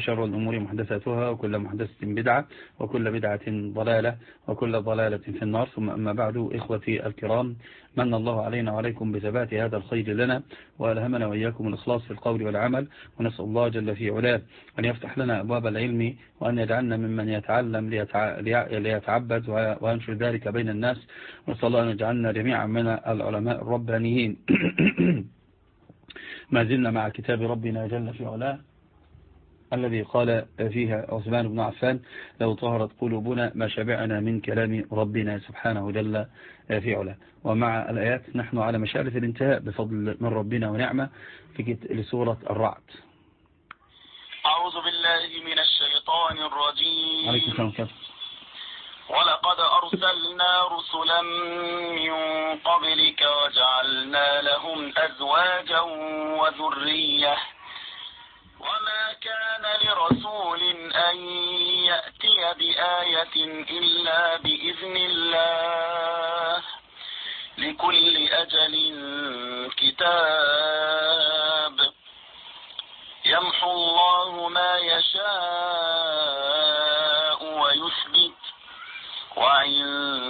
وشر الأمور محدثاتها وكل محدثة بدعة وكل بدعة ضلالة وكل ضلالة في النار. ثم أما بعد إخوتي الكرام من الله علينا وعليكم بثبات هذا الخير لنا وألهمنا وإياكم الإخلاص في القول والعمل ونسأل الله جل في علاه أن يفتح لنا أبواب العلم وأن يجعلنا ممن يتعلم ليتعبد وينشر ذلك بين الناس. ونسأل الله أن يجعلنا جميعا من العلماء الربانيين. ما زلنا مع كتاب ربنا جل في علاه. الذي قال فيها عثمان بن عفان لو طهرت قلوبنا ما شبعنا من كلام ربنا سبحانه جل في علاه. ومع الآيات نحن على مشارف الانتهاء بفضل من ربنا ونعمة في لسورة الرعد. أعوذ بالله من الشيطان الرجيم. عليكم السلام ولقد أرسلنا رسلا من قبلك وجعلنا لهم أزواجا وذرية. وما كان لرسول أن يأتي بآية إلا بإذن الله لكل أجل كتاب يمحو الله ما يشاء ويثبت وعنده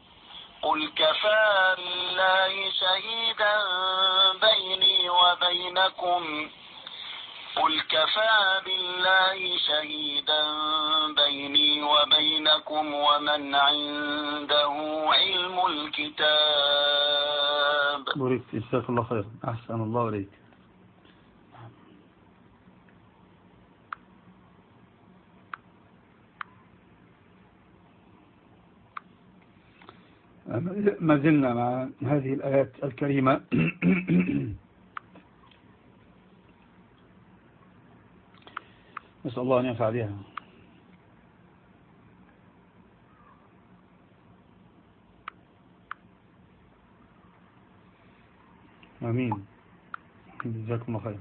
قل كفى بالله شهيدا بيني وبينكم. قل كفى بالله شهيدا بيني وبينكم ومن عنده علم الكتاب. بوريك جزاك الله خير أحسن الله عليك ما زلنا مع هذه الآيات الكريمة. نسأل الله أن ينفع بها. آمين. جزاكم الله خير.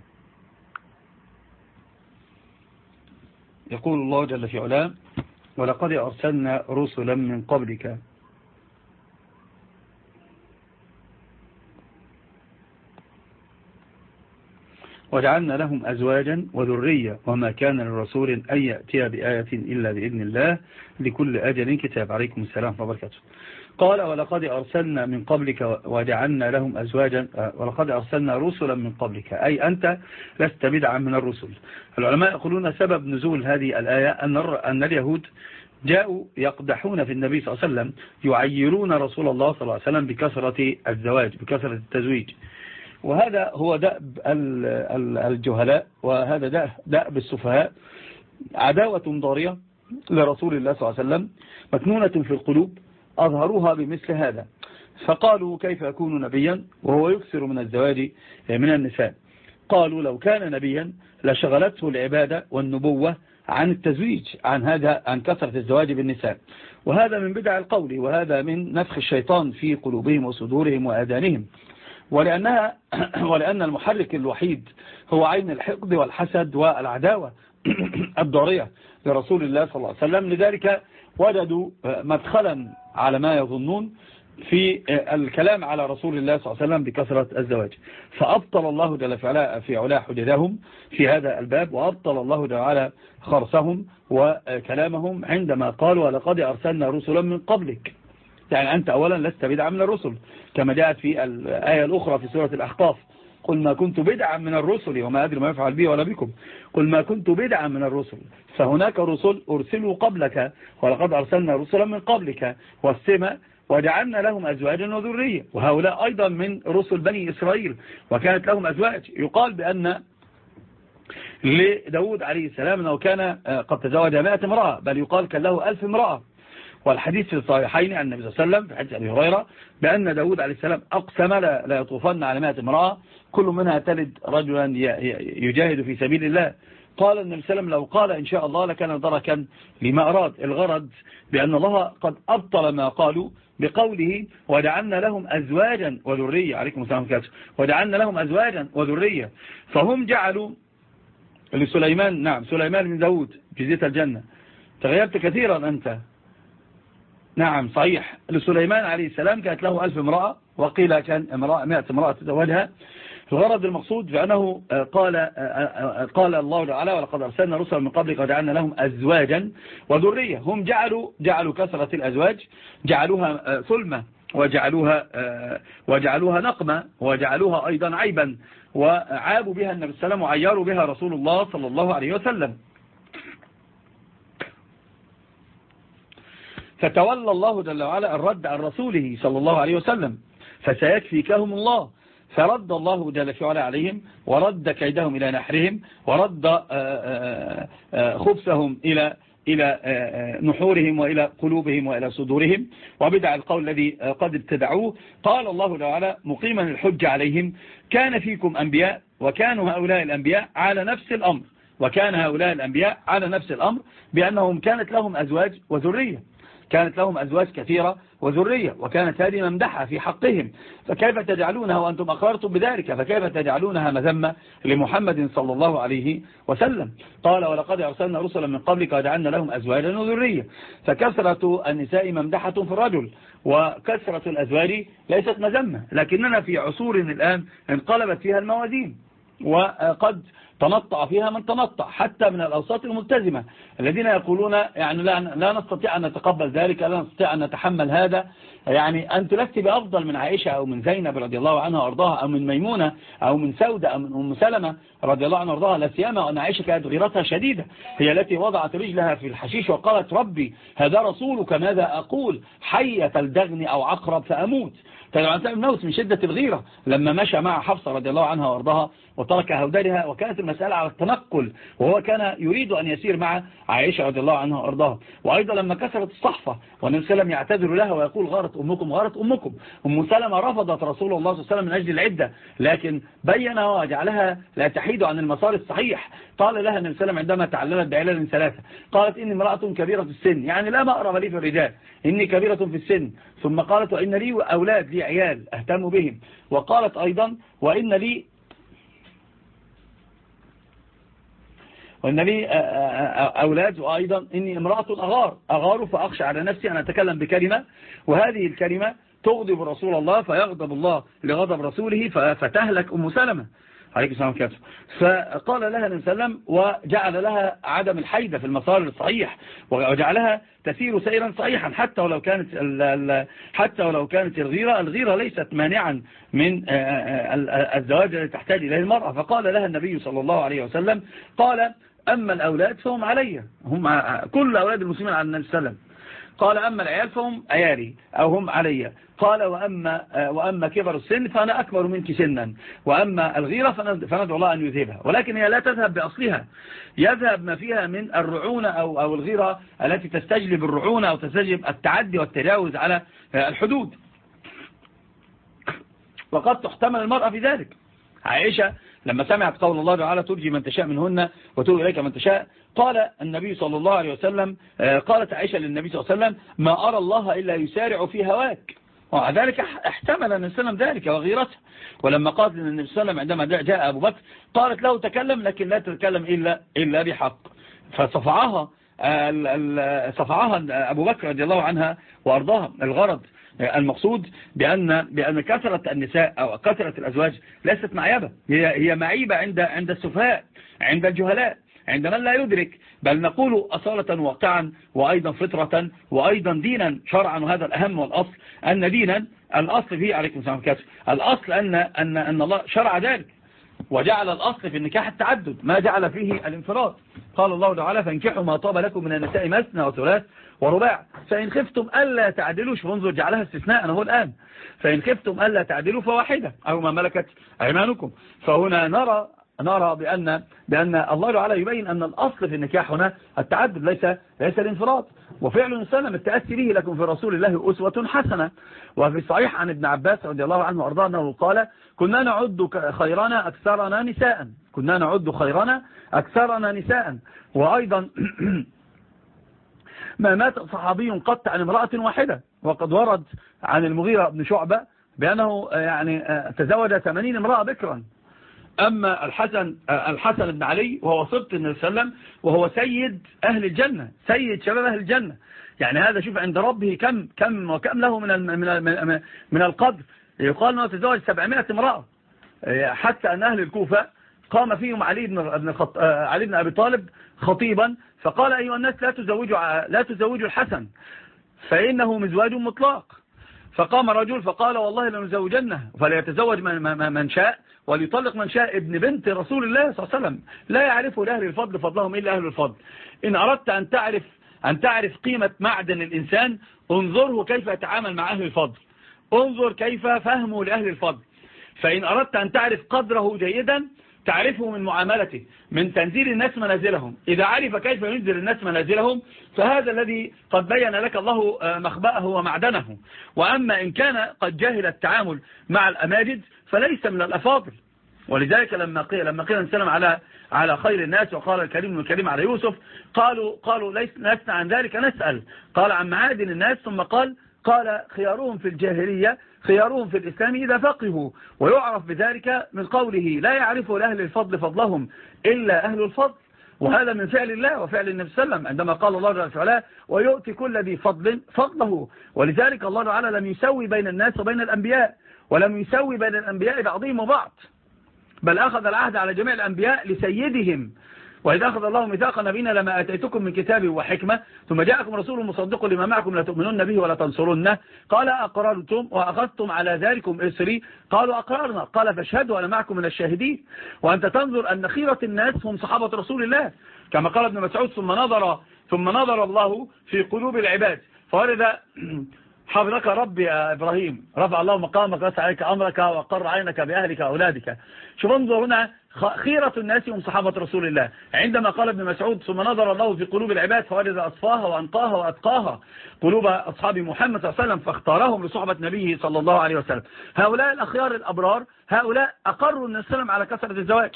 يقول الله جل في علاه ولقد أرسلنا رسلا من قبلك وجعلنا لهم أزواجا وذرية وما كان للرسول أن يأتي بآية إلا بإذن الله لكل أجل كتاب. عليكم السلام وبركاته. قال ولقد أرسلنا من قبلك وجعلنا لهم أزواجا ولقد أرسلنا رسلا من قبلك. أي أنت لست بدعا من الرسل. العلماء يقولون سبب نزول هذه الآية أن, اليهود جاءوا يقدحون في النبي صلى الله عليه وسلم يعيرون رسول الله صلى الله عليه وسلم بكثرة الزواج بكثرة التزويج. وهذا هو دأب الجهلاء وهذا دأب السفهاء. عداوة ضارية لرسول الله صلى الله عليه وسلم مكنونة في القلوب أظهروها بمثل هذا. فقالوا كيف يكون نبيا؟ وهو يكثر من الزواج من النساء. قالوا لو كان نبيا لشغلته العبادة والنبوة عن التزويج عن هذا عن كثرة الزواج بالنساء. وهذا من بدع القول وهذا من نفخ الشيطان في قلوبهم وصدورهم وآذانهم. ولأنها ولأن المحرك الوحيد هو عين الحقد والحسد والعداوة الضارية لرسول الله صلى الله عليه وسلم. لذلك وجدوا مدخلا على ما يظنون في الكلام على رسول الله صلى الله عليه وسلم بكثرة الزواج. فأبطل الله جل في علا حجدهم في هذا الباب وأبطل الله جل خرسهم وكلامهم عندما قالوا ولقد أرسلنا رسلا من قبلك. يعني أنت أولا لست بدعا من الرسل كما جاءت في الآية الأخرى في سورة الأحقاف. قل ما كنت بدعا من الرسل وما أدري ما يفعل بي ولا بكم. قل ما كنت بدعا من الرسل. فهناك رسل أرسلوا قبلك ولقد أرسلنا رسلا من قبلك والسماء وجعلنا لهم أزواجا وذرية. وهؤلاء أيضا من رسل بني إسرائيل وكانت لهم أزواج. يقال بأن لداود عليه السلام أنه كان قد تزوج مائة امرأة بل يقال كان له ألف امرأة. والحديث في الصحيحين عن النبي صلى الله عليه وسلم في حديث أبي هريرة بأن داود عليه السلام أقسم لا, لا يطوفن على مائة امرأة كل منها تلد رجلا يجاهد في سبيل الله. قال النبي صلى الله عليه وسلم لو قال إن شاء الله لكان دركا لما أراد. الغرض بأن الله قد أبطل ما قالوا بقوله وجعلنا لهم أزواجا وذرية. عليكم السلام عليكم وجعلنا لهم أزواجا وذرية. فهم جعلوا لسليمان نعم سليمان من داود جزية الجنة. تغيرت كثيرا أنت. نعم صحيح. لسليمان عليه السلام كانت له ألف امرأة وقيل كان امرأة مئة امرأة تزوجها الغرض المقصود بأنه قال, قال الله تعالى ولقد أرسلنا رسلا من قبلك وجعلنا لهم أزواجا وذرية. هم جعلوا, جعلوا كثرة الأزواج جعلوها ثلمة وجعلوها, وجعلوها نقمة وجعلوها أيضا عيبا وعابوا بها النبي وسلم وعياروا بها رسول الله صلى الله عليه وسلم. فتولى الله جل وعلا الرد عن رسوله صلى الله عليه وسلم فسيكفيكهم الله. فرد الله جل في علا عليهم ورد كيدهم إلى نحرهم ورد آه، آه، آه، خبثهم إلى إلى نحورهم وإلى قلوبهم وإلى صدورهم. وبدع القول الذي قد ابتدعوه. قال الله تعالى مقيما الحج عليهم كان فيكم أنبياء وكانوا هؤلاء الأنبياء على نفس الأمر. وكان هؤلاء الأنبياء على نفس الأمر بأنهم كانت لهم أزواج وذرية. كانت لهم أزواج كثيرة وذرية وكانت هذه ممدحة في حقهم. فكيف تجعلونها وأنتم أقررتم بذلك؟ فكيف تجعلونها مذمة لمحمد صلى الله عليه وسلم؟ قال ولقد أرسلنا رسلا من قبلك وجعلنا لهم أزواجا وذرية. فكثرة النساء ممدحة في الرجل وكثرة الأزواج ليست مذمة لكننا في عصور الآن انقلبت فيها الموازين وقد تنطع فيها من تنطع حتى من الأوساط الملتزمة. الذين يقولون يعني لا, لا نستطيع أن نتقبل ذلك لا نستطيع أن نتحمل هذا. يعني أنت لست بأفضل من عائشة أو من زينب رضي الله عنها وأرضاها أو من ميمونة أو من سودة أو من أم سلمة رضي الله عنها وأرضاها لا سيما أن عائشة كانت غيرتها شديدة. هي التي وضعت رجلها في الحشيش وقالت ربي هذا رسولك ماذا أقول؟ حية الدغن أو عقرب فأموت. كان الموت من شدة الغيرة لما مشى مع حفصة رضي الله عنها وأرضاها وترك هودرها وكانت المسألة على التنقل وهو كان يريد أن يسير مع عائشة رضي الله عنها وأرضاها. وأيضا لما كسرت الصحفة والنبي وسلم يعتذر لها ويقول غارت أمكم غارت أمكم. أم سلمة رفضت رسول الله صلى الله عليه وسلم من أجل العدة لكن بينها وجعلها لا تحيد عن المسار الصحيح. قال لها النبي وسلم عندما تعلمت بعلل ثلاثة قالت إني امرأة كبيرة السن يعني لا مأرب لي في الرجال إني كبيرة في السن. ثم قالت وإن لي أولاد لي عيال أهتم بهم. وقالت أيضا وإن لي وإن لي أولاد وأيضا إني امرأة أغار. أغار فأخشى على نفسي أن أتكلم بكلمة وهذه الكلمة تغضب رسول الله فيغضب الله لغضب رسوله فتهلك أم سلمة. عليك السلام عليكم فقال لها النبي صلى الله عليه وسلم وجعل لها عدم الحيدة في المسار الصحيح وجعلها تسير سيرا صحيحا حتى ولو كانت حتى ولو كانت الغيرة الغيرة ليست مانعا من الزواج الذي تحتاج إليه المرأة. فقال لها النبي صلى الله عليه وسلم قال أما الأولاد فهم علي. هم كل أولاد المسلمين على النبي صلى الله عليه وسلم. قال أما العيال فهم أياري أو هم علي. قال وأما, وأما كبر السن فأنا أكبر منك سنا. وأما الغيرة فندعو الله أن يذهبها. ولكن هي لا تذهب بأصلها. يذهب ما فيها من الرعونة أو, أو الغيرة التي تستجلب الرعونة أو تستجلب التعدي والتجاوز على الحدود. وقد تحتمل المرأة في ذلك. عائشة لما سمعت قول الله تعالى ترجي من تشاء منهن وتؤوي إليك من تشاء قال النبي صلى الله عليه وسلم قالت عائشة للنبي صلى الله عليه وسلم ما أرى الله إلا يسارع في هواك. ومع ذلك احتمل النبي صلى الله عليه وسلم ذلك وغيرته. ولما قالت النبي صلى الله عليه وسلم عندما جاء أبو بكر قالت له تكلم لكن لا تتكلم إلا, إلا بحق. فصفعها صفعها أبو بكر رضي الله عنها وأرضاها الغرض. المقصود بأن بأن كثرة النساء أو كثرة الأزواج ليست معيبة. هي هي معيبة عند عند السفهاء عند الجهلاء عند من لا يدرك. بل نقول أصالة واقعا وأيضا فطرة وأيضا دينا. شرعا وهذا الأهم والأصل أن دينا الأصل فيه عليكم السلام عليكم الأصل أن, أن, أن الله شرع ذلك. وجعل الأصل في النكاح التعدد ما جعل فيه الانفراد. قال الله تعالى فانكحوا ما طاب لكم من النساء مثنى وثلاث ورباع. فإن خفتم ألا تعدلوا شوف انظر جعلها استثناء أنا هو الآن. فإن خفتم ألا تعدلوا فواحدة أو ما ملكت أيمانكم. فهنا نرى نرى بأن, بأن الله تعالى يبين أن الأصل في النكاح هنا التعدد ليس, ليس الانفراد. وفعل السلام التأسي به لكم في رسول الله أسوة حسنة. وفي الصحيح عن ابن عباس رضي الله عنه وأرضاه أنه قال كنا نعد خيرنا أكثرنا نساء. كنا نعد خيرنا أكثرنا نساء. وأيضا ما مات صحابي قط عن امرأة واحدة. وقد ورد عن المغيرة بن شعبة بأنه يعني تزوج 80 امرأة بكرا. أما الحسن الحسن بن علي وهو صبت النبي صلى الله عليه وسلم وهو سيد أهل الجنة سيد شباب أهل الجنة. يعني هذا شوف عند ربه كم كم وكم له من من من القدر. يقال أنه تزوج 700 امرأة. حتى أن أهل الكوفة قام فيهم علي بن علي بن أبي طالب خطيبا فقال أيها الناس لا تزوجوا لا تزوجوا الحسن فإنه مزواج مطلق. فقام رجل فقال والله لنزوجنه فليتزوج من, من شاء وليطلق من شاء ابن بنت رسول الله صلى الله عليه وسلم. لا يعرف لأهل الفضل فضلهم إلا أهل الفضل. إن أردت أن تعرف أن تعرف قيمة معدن الإنسان انظره كيف يتعامل مع أهل الفضل. انظر كيف فهمه لأهل الفضل. فإن أردت أن تعرف قدره جيدا تعرفه من معاملته من تنزيل الناس منازلهم. إذا عرف كيف ينزل الناس منازلهم فهذا الذي قد بين لك الله مخبأه ومعدنه. وأما إن كان قد جاهل التعامل مع الأماجد فليس من الأفاضل. ولذلك لما قيل لما قيل نسلم على على خير الناس وقال الكريم الكريم على يوسف قالوا قالوا ليس لسنا عن ذلك نسأل. قال عن معادن الناس ثم قال قال خيارهم في الجاهلية خيارهم في الإسلام إذا فقهوا ويعرف بذلك من قوله لا يعرف لأهل الفضل فضلهم إلا أهل الفضل. وهذا من فعل الله وفعل النبي صلى الله عليه وسلم عندما قال الله جل وعلا ويؤتي كل ذي فضل فضله. ولذلك الله تعالى لم يسوي بين الناس وبين الأنبياء ولم يسوي بين الأنبياء بعضهم وبعض بل أخذ العهد على جميع الأنبياء لسيدهم. وإذا أخذ الله ميثاق نبينا لما أتيتكم من كتاب وحكمة ثم جاءكم رسول مصدق لما معكم لا تؤمنون به ولا تنصرونه قال أقررتم وأخذتم على ذلكم إسري. قالوا أقررنا. قال فاشهدوا أنا معكم من الشاهدين. وأنت تنظر أن خيرة الناس هم صحابة رسول الله. كما قال ابن مسعود ثم نظر ثم نظر الله في قلوب العباد. فورد حفظك ربي يا إبراهيم. رفع الله مقامك رسع عليك أمرك وقر عينك بأهلك وأولادك. شوف انظر هنا خيرة الناس هم صحابة رسول الله. عندما قال ابن مسعود ثم نظر الله في قلوب العباد فوجد أصفاها وأنقاها وأتقاها قلوب أصحاب محمد صلى الله عليه وسلم فاختارهم لصحبة نبيه صلى الله عليه وسلم. هؤلاء الأخيار الأبرار هؤلاء أقروا النبي وسلم على كثرة الزواج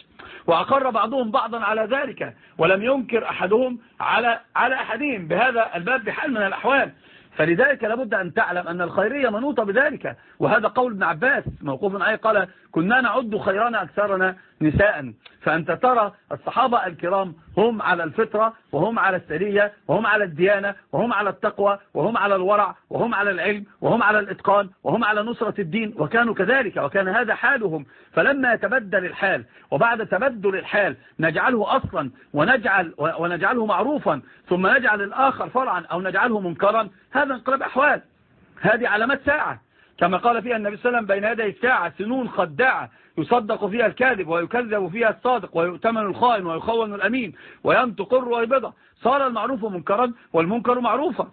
وأقر بعضهم بعضا على ذلك ولم ينكر أحدهم على على أحدهم. بهذا الباب بحال من الأحوال. فلذلك لابد أن تعلم أن الخيرية منوطة بذلك. وهذا قول ابن عباس موقوف عليه قال كنا نعد خيرنا أكثرنا نساء. فأنت ترى الصحابة الكرام هم على الفطرة وهم على السرية وهم على الديانة وهم على التقوى وهم على الورع وهم على العلم وهم على الإتقان وهم على نصرة الدين وكانوا كذلك وكان هذا حالهم. فلما يتبدل الحال وبعد تبدل الحال نجعله أصلا ونجعل ونجعله معروفا ثم نجعل الآخر فرعا أو نجعله منكرا هذا انقلاب أحوال. هذه علامات ساعة. كما قال فيها النبي صلى الله عليه وسلم بين يدي الساعة سنون خداعة يصدق فيها الكاذب ويكذب فيها الصادق ويؤتمن الخائن ويخون الأمين وينطق الرويبضة صار المعروف منكرا والمنكر معروفا.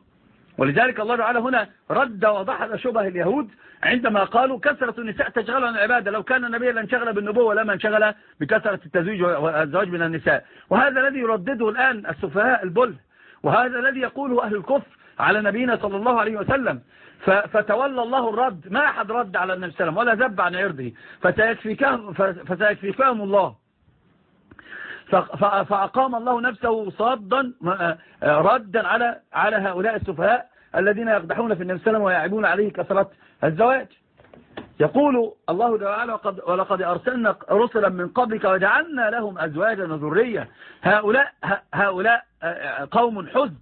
ولذلك الله تعالى هنا رد وضحل شبه اليهود عندما قالوا كثرة النساء تشغل عن العبادة. لو كان النبي لانشغل بالنبوة لما انشغل بكثرة التزويج والزواج من النساء. وهذا الذي يردده الآن السفهاء البل. وهذا الذي يقوله أهل الكفر على نبينا صلى الله عليه وسلم. فتولى الله الرد. ما أحد رد على النبي صلى الله عليه وسلم ولا ذب عن عرضه. فسيكفيكهم, فسيكفيكهم الله. فأقام الله نفسه صادا ردا على على هؤلاء السفهاء الذين يقدحون في النبي صلى الله عليه وسلم ويعيبون عليه كثرة الزواج. يقول الله تعالى ولقد أرسلنا رسلا من قبلك وجعلنا لهم أزواجا وذرية. هؤلاء هؤلاء قوم حزد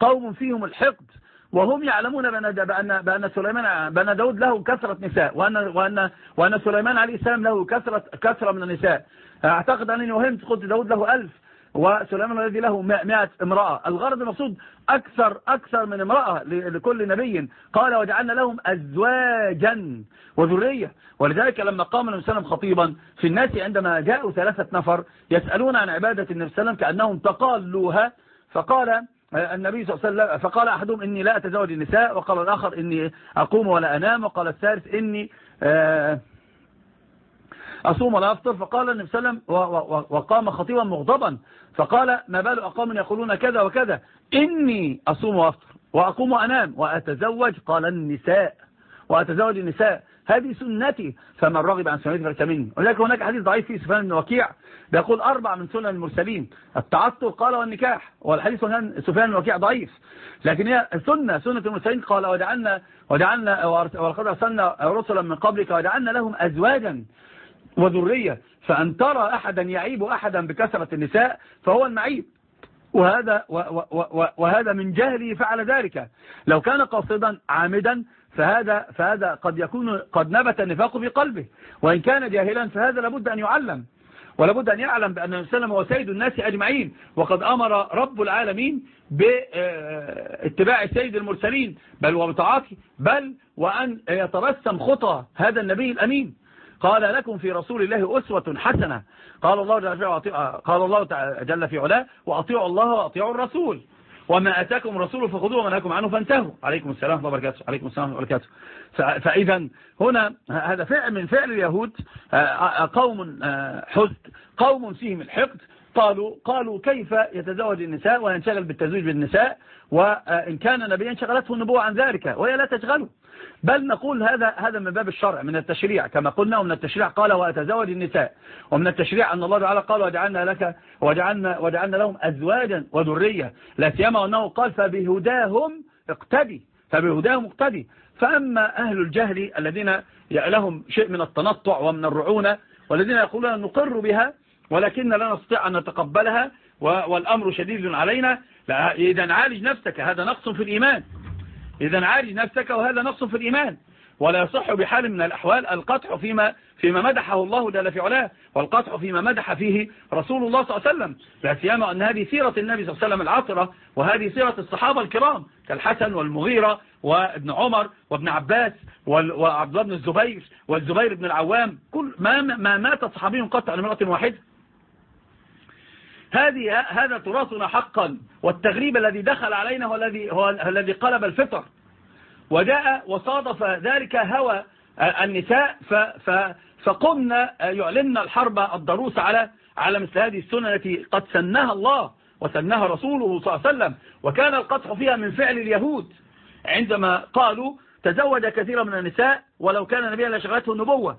قوم فيهم الحقد. وهم يعلمون بأن بأن بأن سليمان بأن داود له كثرة نساء وأن وأن وأن سليمان عليه السلام له كثرة كثرة من النساء. أعتقد أنني وهمت قلت داود له ألف وسليمان الذي له مئة امرأة. الغرض المقصود أكثر أكثر من امرأة لكل نبي قال وجعلنا لهم أزواجا وذرية. ولذلك لما قام النبي صلى الله عليه وسلم خطيبا في الناس عندما جاءوا ثلاثة نفر يسألون عن عبادة النبي صلى الله عليه وسلم كأنهم تقالوها فقال النبي صلى الله عليه وسلم فقال أحدهم إني لا أتزوج النساء وقال الآخر إني أقوم ولا أنام وقال الثالث إني آه أصوم ولا أفطر. فقال النبي صلى الله عليه وسلم وقام خطيبا مغضبا. فقال ما بال أقام يقولون كذا وكذا. إني أصوم وأفطر وأقوم وأنام وأتزوج قال النساء وأتزوج النساء. هذه سنتي. فمن رغب عن سنتي فليس مني. ولكن هناك حديث ضعيف فيه سفيان بن وكيع. بيقول أربع من سنن المرسلين. التعطر قال والنكاح. والحديث سفيان بن وكيع ضعيف. لكن هي سنة. سنة المرسلين قال وجعلنا وجعلنا ولقد أرسلنا رسلا من قبلك وجعلنا لهم أزواجا وذرية. فأن ترى أحدا يعيب أحدا بكثرة النساء فهو المعيب. وهذا, وهذا من جهله فعل ذلك. لو كان قاصدا عامدا فهذا, فهذا قد يكون قد نبت النفاق في قلبه. وإن كان جاهلا فهذا لابد أن يعلم. ولابد أن يعلم بأن السلام هو سيد الناس أجمعين. وقد أمر رب العالمين باتباع سيد المرسلين. بل وبطاعته. بل وأن يترسم خطى هذا النبي الأمين. قال لكم في رسول الله أسوة حسنة. الله قال الله جل في علاه وأطيعوا الله وأطيعوا الرسول وما أتاكم رسول فخذوه ومنهاكم عنه فانتهوا. عليكم السلام وبركاته. عليكم السلام وبركاته. فإذا هنا هذا فعل من فعل اليهود قوم حزد قوم فيهم الحقد. قالوا قالوا كيف يتزوج النساء وينشغل بالتزويج بالنساء؟ وإن كان نبيا شغلته النبوة عن ذلك وهي لا تشغله. بل نقول هذا هذا من باب الشرع من التشريع. كما قلنا ومن التشريع قال وأتزوج النساء. ومن التشريع أن الله تعالى قال وجعلنا لك وجعلنا, وجعلنا لهم أزواجا وذرية. لا سيما أنه قال فبهداهم اقتدي فبهداهم اقتدي. فأما أهل الجهل الذين لهم شيء من التنطع ومن الرعونة والذين يقولون نقر بها ولكن لا نستطيع أن نتقبلها والأمر شديد علينا إذا عالج نفسك. هذا نقص في الإيمان. إذا عالج نفسك وهذا نقص في الإيمان. ولا يصح بحال من الأحوال القطع فيما فيما مدحه الله جل في علاه والقطع فيما مدح فيه رسول الله صلى الله عليه وسلم. لا سيما أن هذه سيرة النبي صلى الله عليه وسلم العطرة وهذه سيرة الصحابة الكرام كالحسن والمغيرة وابن عمر وابن عباس وعبد الله بن الزبير والزبير بن العوام. كل ما ما مات صحابي قطع لمرأة واحدة هذه هذا تراثنا حقا والتغريب الذي دخل علينا هو الذي هو الذي قلب الفطر. وجاء وصادف ذلك هوى النساء فقمنا يعلمنا الحرب الضروس على على مثل هذه السنة التي قد سنها الله وسنها رسوله صلى الله عليه وسلم. وكان القطع فيها من فعل اليهود. عندما قالوا تزوج كثيرا من النساء ولو كان نبيا لشغلته النبوة.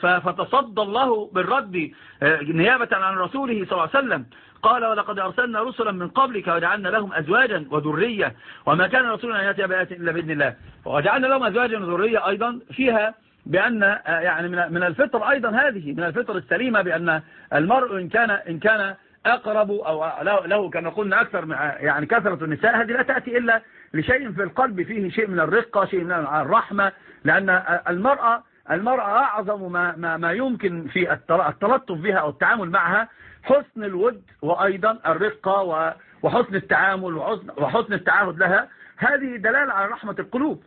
فتصدى الله بالرد آه، نيابة عن رسوله صلى الله عليه وسلم. قال ولقد أرسلنا رسلا من قبلك وجعلنا لهم أزواجا وذرية. وما كان رسولنا أن يأتي بآيات إلا بإذن الله. وجعلنا لهم أزواجا وذرية أيضا فيها بأن آه، يعني من الفطر أيضا هذه من الفطر السليمة بأن المرء إن كان, إن كان أقرب أو له كما قلنا أكثر يعني كثرة النساء هذه لا تأتي إلا لشيء في القلب فيه شيء من الرقة شيء من الرحمة لأن المرأة المرأة أعظم ما, ما, ما يمكن في التلطف بها أو التعامل معها حسن الود وأيضا الرقة وحسن التعامل وحسن التعاهد لها. هذه دلالة على رحمة القلوب.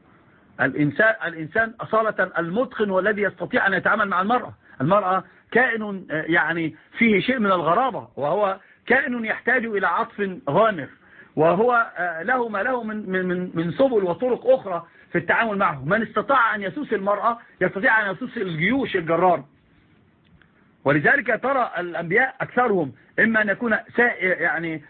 الإنسان, الإنسان أصالة المتقن والذي يستطيع أن يتعامل مع المرأة. المرأة كائن يعني فيه شيء من الغرابة وهو كائن يحتاج إلى عطف غامر وهو له ما له من, من, من سبل وطرق أخرى في التعامل معه. من استطاع أن يسوس المرأة يستطيع أن يسوس الجيوش الجرار. ولذلك ترى الأنبياء أكثرهم إما أن يكون يعني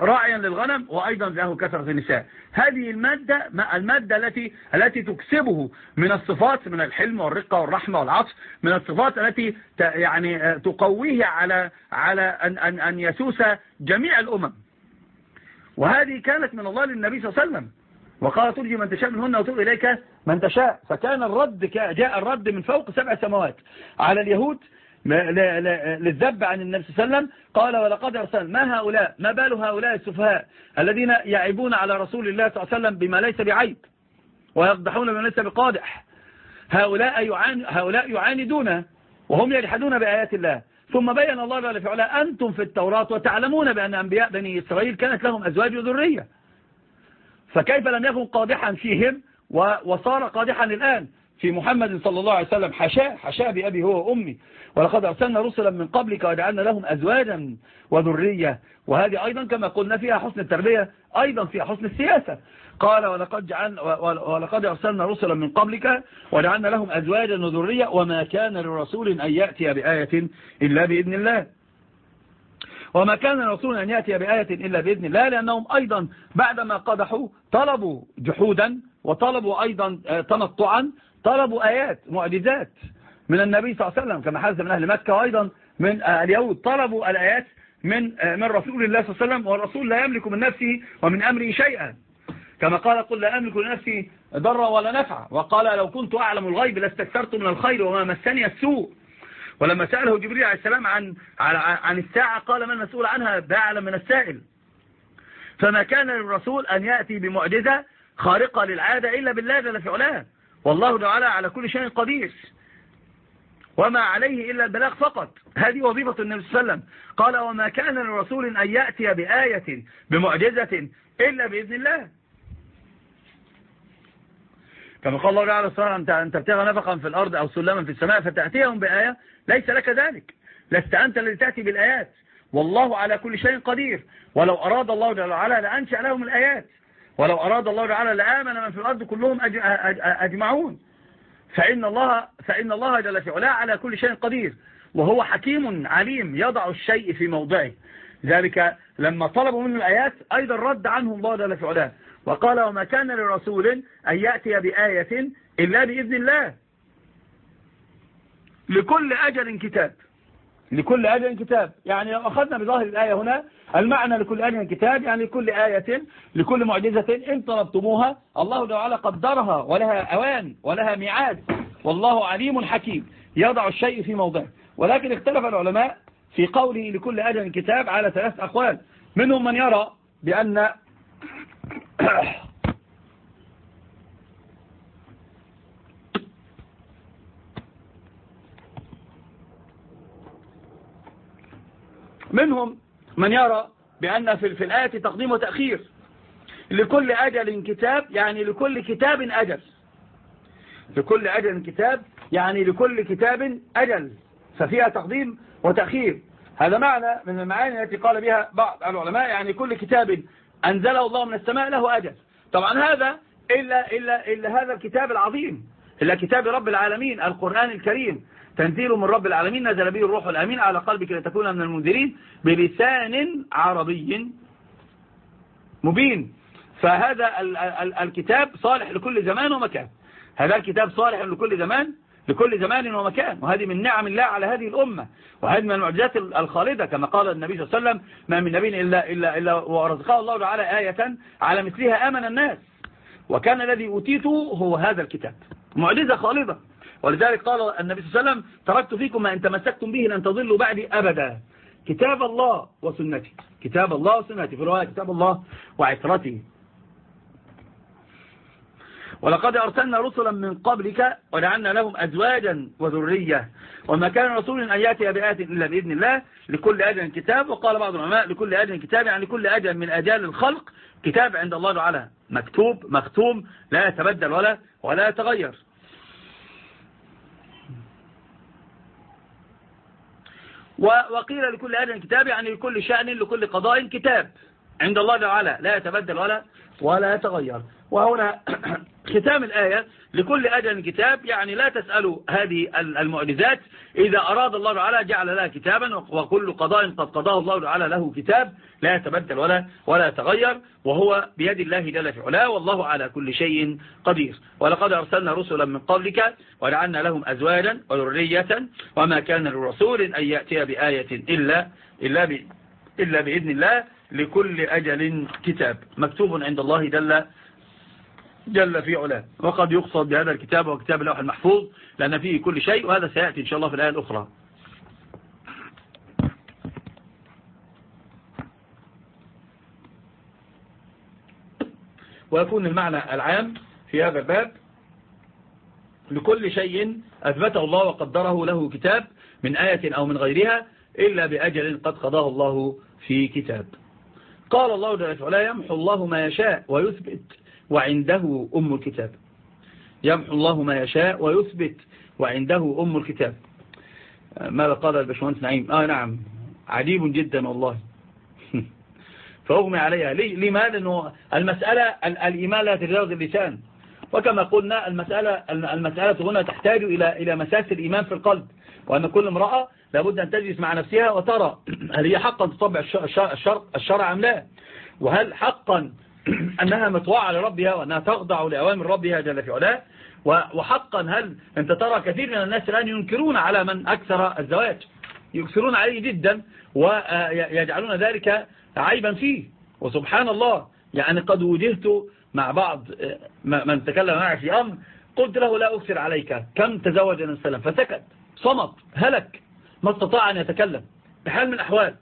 راعيا للغنم وأيضا له كثرة النساء. هذه المادة المادة التي التي تكسبه من الصفات من الحلم والرقة والرحمة والعطف من الصفات التي يعني تقويه على على أن أن أن يسوس جميع الأمم. وهذه كانت من الله للنبي صلى الله عليه وسلم. وقال ترجي من تشاء منهن وتؤذي إليك من تشاء. فكان الرد جاء الرد من فوق سبع سماوات. على اليهود للذب عن النبي صلى الله عليه وسلم قال ولقد أرسل ما هؤلاء؟ ما بال هؤلاء السفهاء الذين يعيبون على رسول الله صلى الله عليه وسلم بما ليس بعيب ويقدحون بما ليس بقادح. هؤلاء يعان هؤلاء يعاندون وهم يجحدون بآيات الله. ثم بين الله جل في أنتم في التوراة وتعلمون بأن أنبياء بني إسرائيل كانت لهم أزواج وذرية. فكيف لم يكن قادحا فيهم وصار قادحا الآن؟ في محمد صلى الله عليه وسلم حشاء حشاء بأبي هو وأمي. ولقد أرسلنا رسلا من قبلك وجعلنا لهم أزواجا وذرية. وهذه أيضا كما قلنا فيها حسن التربية أيضا فيها حسن السياسة. قال ولقد, جعلنا ولقد أرسلنا رسلا من قبلك وجعلنا لهم أزواجا وذرية وما كان لرسول أن يأتي بآية إلا بإذن الله. وما كان الرسول أن يأتي بآية إلا بإذن الله لأنهم أيضا بعدما قدحوا طلبوا جحودا وطلبوا أيضا تنطعا طلبوا آيات معجزات. من النبي صلى الله عليه وسلم كما حدث من أهل مكة وأيضا من اليهود طلبوا الآيات من من رسول الله صلى الله عليه وسلم والرسول لا يملك من نفسه ومن أمره شيئا. كما قال قل لا أملك لنفسي ضرا ولا نفعا. وقال لو كنت أعلم الغيب لاستكثرت من الخير وما مسني السوء. ولما سأله جبريل عليه السلام عن عن الساعة قال من المسؤول عنها؟ بأعلم من السائل. فما كان للرسول أن يأتي بمعجزة خارقة للعادة إلا بالله جل في علاه. والله تعالى على كل شيء قدير. وما عليه إلا البلاغ فقط. هذه وظيفة النبي صلى الله عليه وسلم. قال وما كان لرسول أن يأتي بآية بمعجزة إلا بإذن الله. كما قال الله تعالى صلى أنت, أنت ابتغى نفقا في الأرض أو سلما في السماء فتأتيهم بآية ليس لك ذلك. لست أنت الذي تأتي بالآيات. والله على كل شيء قدير. ولو أراد الله جل وعلا لأنشأ لهم الآيات. ولو أراد الله تعالى لآمن من في الأرض كلهم أجمعون. فإن الله, فإن الله جل في علاه على كل شيء قدير وهو حكيم عليم يضع الشيء في موضعه. ذلك لما طلبوا منه الآيات أيضا رد عنهم الله جل في علاه. وقال وما كان لرسول أن يأتي بآية إلا بإذن الله. لكل أجل كتاب. لكل أجل كتاب. يعني لو أخذنا بظاهر الآية هنا المعنى لكل أجل كتاب يعني لكل آية لكل معجزة إن طلبتموها. الله تعالى قدرها ولها أوان ولها ميعاد. والله عليم حكيم. يضع الشيء في موضعه ولكن اختلف العلماء في قوله لكل أجل كتاب على ثلاث أقوال. منهم من يرى بأن منهم من يرى بأن في, الآية تقديم وتأخير. لكل أجل كتاب يعني لكل كتاب أجل. لكل أجل كتاب يعني لكل كتاب أجل. ففيها تقديم وتأخير. هذا معنى من المعاني التي قال بها بعض العلماء يعني كل كتاب أنزله الله من السماء له أجل. طبعا هذا إلا, إلا, إلا هذا الكتاب العظيم إلا كتاب رب العالمين القرآن الكريم. تنزيل من رب العالمين نزل به الروح الأمين على قلبك لتكون من المنذرين بلسان عربي مبين. فهذا الكتاب صالح لكل زمان ومكان. هذا الكتاب صالح لكل زمان لكل زمان ومكان. وهذه من نعم الله على هذه الأمة. وهذه من المعجزات الخالدة كما قال النبي صلى الله عليه وسلم ما من نبي إلا, إلا, إلا ورزقه الله تعالى آية على مثلها آمن الناس. وكان الذي أوتيته هو هذا الكتاب. معجزة خالدة. ولذلك قال النبي صلى الله عليه وسلم تركت فيكم ما إن تمسكتم به لن تضلوا بعدي أبدا. كتاب الله وسنتي. كتاب الله وسنتي. في رواية كتاب الله وعفرته ولقد أرسلنا رسلا من قبلك وجعلنا لهم أزواجا وذرية. وما كان رسول أن يأتي بآيات إلا بإذن الله لكل أجل كتاب. وقال بعض العلماء لكل أجل كتاب يعني لكل أجل من أجال الخلق كتاب عند الله تعالى. مكتوب مختوم لا يتبدل ولا ولا يتغير. وقيل لكل أجل كتاب يعني لكل شأن لكل قضاء كتاب. عند الله تعالى لا يتبدل ولا ولا يتغير. وهنا ختام الآية لكل أجل كتاب يعني لا تسألوا هذه المعجزات. إذا أراد الله تعالى جعل لها كتابا وكل قضاء قد قضاه الله تعالى له كتاب لا يتبدل ولا ولا يتغير وهو بيد الله جل في علاه والله على كل شيء قدير. ولقد أرسلنا رسلا من قبلك وجعلنا لهم أزواجا وذرية وما كان للرسول أن يأتي بآية إلا إلا إلا بإذن الله لكل أجل كتاب. مكتوب عند الله جل جل في علاه. وقد يقصد بهذا الكتاب وكتاب اللوح المحفوظ لأن فيه كل شيء وهذا سيأتي إن شاء الله في الآية الأخرى. ويكون المعنى العام في هذا الباب لكل شيء أثبته الله وقدره له كتاب من آية أو من غيرها إلا بأجل قد قضاه الله في كتاب. قال الله جل وعلا يمحو الله ما يشاء ويثبت وعنده أم الكتاب. يمحو الله ما يشاء ويثبت وعنده أم الكتاب. ماذا قال البشوانس نعيم؟ آه نعم. عجيب جدا والله. فأغمي عليها. لماذا؟ أنه المسألة الإيمان لا تجاوز اللسان. وكما قلنا المسألة, المسألة هنا تحتاج إلى إلى مساس الإيمان في القلب. وأن كل امرأة لابد أن تجلس مع نفسها وترى هل هي حقا تطبع الشرع أم لا. وهل حقا أنها مطوعة لربها وأنها تخضع لأوامر ربها جل في علاه. وحقا هل أنت ترى كثير من الناس الآن ينكرون على من أكثر الزواج؟ يكثرون عليه جدا ويجعلون ذلك عيبا فيه. وسبحان الله يعني قد وجهت مع بعض من تكلم معي في أمر قلت له لا أكثر عليك. كم تزوج النبي صلى فسكت صمت هلك ما استطاع أن يتكلم. بحال من الأحوال.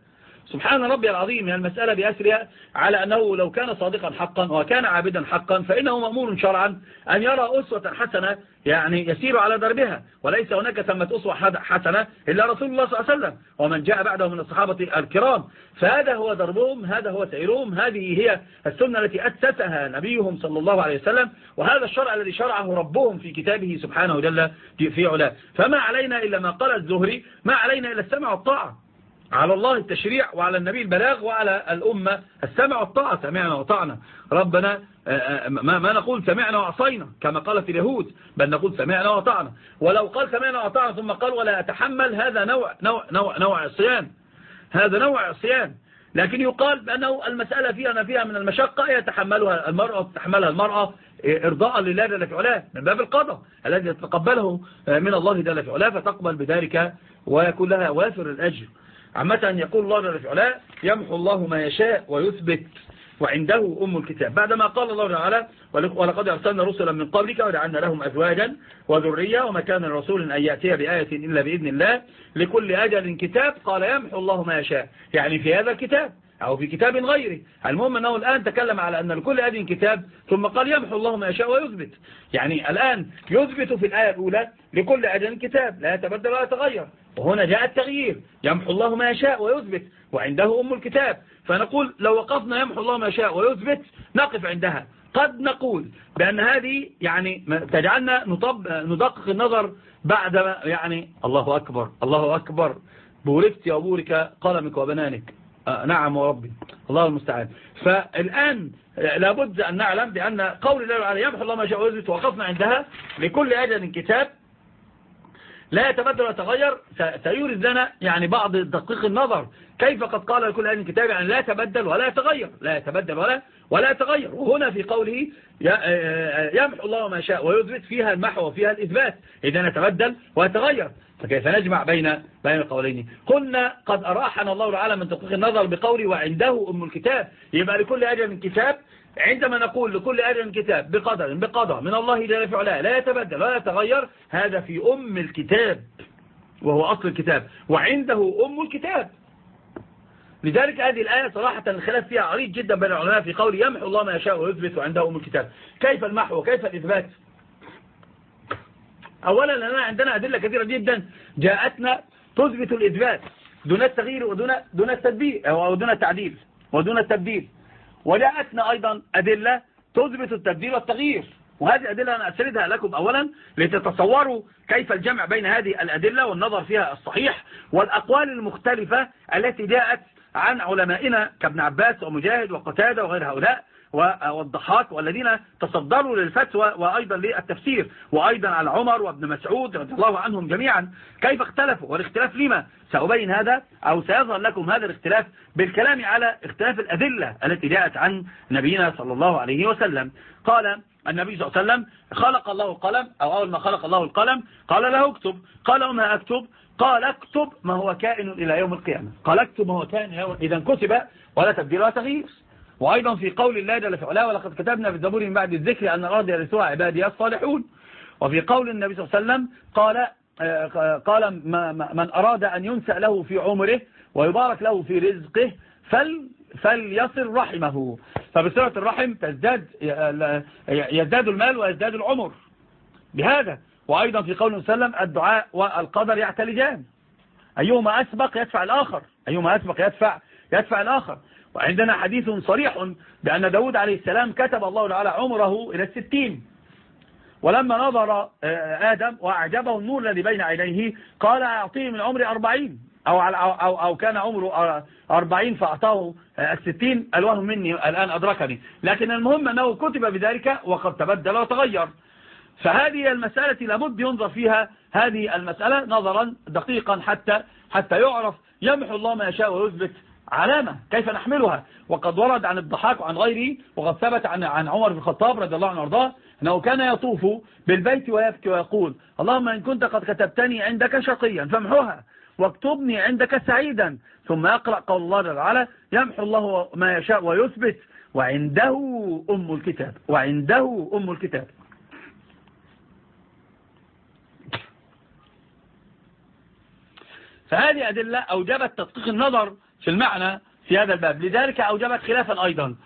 سبحان ربي العظيم المسألة بأسرها على أنه لو كان صادقا حقا وكان عابدا حقا فإنه مأمور شرعا أن يرى أسوة حسنة يعني يسير على دربها وليس هناك ثمة أسوة حسنة إلا رسول الله صلى الله عليه وسلم ومن جاء بعده من الصحابة الكرام فهذا هو دربهم هذا هو سيرهم هذه هي السنة التي أسسها نبيهم صلى الله عليه وسلم وهذا الشرع الذي شرعه ربهم في كتابه سبحانه جل في علاه. فما علينا إلا ما قال الزهري ما علينا إلا السمع والطاعة. على الله التشريع وعلى النبي البلاغ وعلى الأمة. السمع والطاعة سمعنا وطعنا. ربنا آه، آه، ما, نقول سمعنا وعصينا كما قالت اليهود بل نقول سمعنا وطعنا. ولو قال سمعنا وطعنا ثم قال ولا أتحمل هذا نوع, نوع, نوع, نوع عصيان. هذا نوع عصيان. لكن يقال بأنه المسألة فيها ما فيها من المشقة يتحملها المرأة وتتحملها المرأة إرضاء لله جل في علاه من باب القضاء الذي يتقبله من الله جل في علاه فتقبل بذلك ويكون لها وافر الأجر. عامة يقول الله جل وعلا يمحو الله ما يشاء ويثبت. وعنده أم الكتاب. بعدما قال الله تعالى ولقد أرسلنا رسلا من قبلك وجعلنا لهم أزواجا وذرية وما كان الرسول أن يأتي بآية إلا بإذن الله لكل أجل كتاب. قال يمحو الله ما يشاء. يعني في هذا الكتاب أو في كتاب غيره. المهم أنه الآن تكلم على أن لكل أجل كتاب ثم قال يمحو الله ما يشاء ويثبت. يعني الآن يثبت في الآية الأولى لكل أجل كتاب لا يتبدل ولا يتغير. وهنا جاء التغيير. يمحو الله ما يشاء ويثبت وعنده أم الكتاب. فنقول لو وقفنا يمحو الله ما يشاء ويثبت نقف عندها. قد نقول بأن هذه يعني تجعلنا نطب ندقق النظر بعد يعني الله أكبر الله أكبر. بوركت يا بورك قلمك وبنانك. آه نعم وربي الله المستعان. فالآن لابد أن نعلم بأن قول الله عليه يمحو الله ما يشاء ويثبت وقفنا عندها لكل أجل كتاب. لا يتبدل ويتغير سيورد لنا يعني بعض دقيق النظر. كيف قد قال لكل أهل الكتاب يعني لا يتبدل ولا يتغير؟ لا يتبدل ولا ولا يتغير. وهنا في قوله آه، آه، يمحو الله ما شاء ويثبت فيها المحو وفيها الإثبات. إذا يتبدل ويتغير. فكيف نجمع بين بين القولين؟ قلنا قد أراحنا الله تعالى من دقيق النظر بقوله وعنده أم الكتاب. يبقى لكل أجل من كتاب عندما نقول لكل أجل كتاب بقدر بقضاء من الله جل في لا يتبدل ولا يتغير هذا في أم الكتاب وهو أصل الكتاب وعنده أم الكتاب. لذلك هذه الآية صراحة الخلاف فيها عريض جدا بين العلماء في قول يمحو الله ما يشاء ويثبت وعنده أم الكتاب. كيف المحو وكيف الإثبات؟ أولا لنا عندنا أدلة كثيرة جدا. جاءتنا تثبت الإثبات دون التغيير ودون دون التدبير أو دون التعديل ودون التبديل. وجاءتنا أيضا أدلة تثبت التبديل والتغيير. وهذه الأدلة أنا أسردها لكم أولا لتتصوروا كيف الجمع بين هذه الأدلة والنظر فيها الصحيح والأقوال المختلفة التي جاءت عن علمائنا كابن عباس ومجاهد وقتادة وغير هؤلاء. والضحاك والذين تصدروا للفتوى وأيضا للتفسير وأيضا على عمر وابن مسعود رضي الله عنهم جميعا. كيف اختلفوا؟ والاختلاف لما؟ سأبين هذا أو سيظهر لكم هذا الاختلاف بالكلام على اختلاف الأدلة التي جاءت عن نبينا صلى الله عليه وسلم. قال النبي صلى الله عليه وسلم خلق الله القلم أو أول ما خلق الله القلم قال له اكتب. قال وما أكتب؟ قال اكتب ما هو كائن إلى يوم القيامة. قال اكتب ما هو كائن إذا كتب ولا تبديل ولا تغيير. وأيضا في قول الله جل في علاه ولقد كتبنا في الزبور من بعد الذكر أن الأرض يرثها عبادي الصالحون. وفي قول النبي صلى الله عليه وسلم قال آه، قال من أراد أن ينسأ له في عمره ويبارك له في رزقه فل فليصل رحمه. فبصلة الرحم تزداد يزداد المال ويزداد العمر بهذا. وأيضا في قول وسلم الدعاء والقدر يعتلجان أيهما أسبق يدفع الآخر. أيهما أسبق يدفع يدفع الآخر. وعندنا حديث صريح بأن داود عليه السلام كتب الله تعالى عمره إلى الستين. ولما نظر آه، آدم وأعجبه النور الذي بين عينيه قال أعطيه من عمري أربعين. أو, أو, أو كان عمره أربعين فأعطاه آه، الستين. ألوان مني الآن أدركني. لكن المهم أنه كتب بذلك وقد تبدل وتغير. فهذه المسألة لابد ينظر فيها. هذه المسألة نظرا دقيقا حتى حتى يعرف. يمحو الله ما يشاء ويثبت. علامة كيف نحملها؟ وقد ورد عن الضحاك وعن غيره وقد ثبت عن عن عمر بن الخطاب رضي الله عنه وأرضاه أنه كان يطوف بالبيت ويبكي ويقول اللهم إن كنت قد كتبتني عندك شقيا فامحوها واكتبني عندك سعيدا. ثم يقرأ قول الله تعالى يمحو الله ما يشاء ويثبت وعنده أم الكتاب وعنده أم الكتاب. فهذه أدلة أوجبت تدقيق النظر في المعنى في هذا الباب. لذلك أوجبت خلافا أيضا.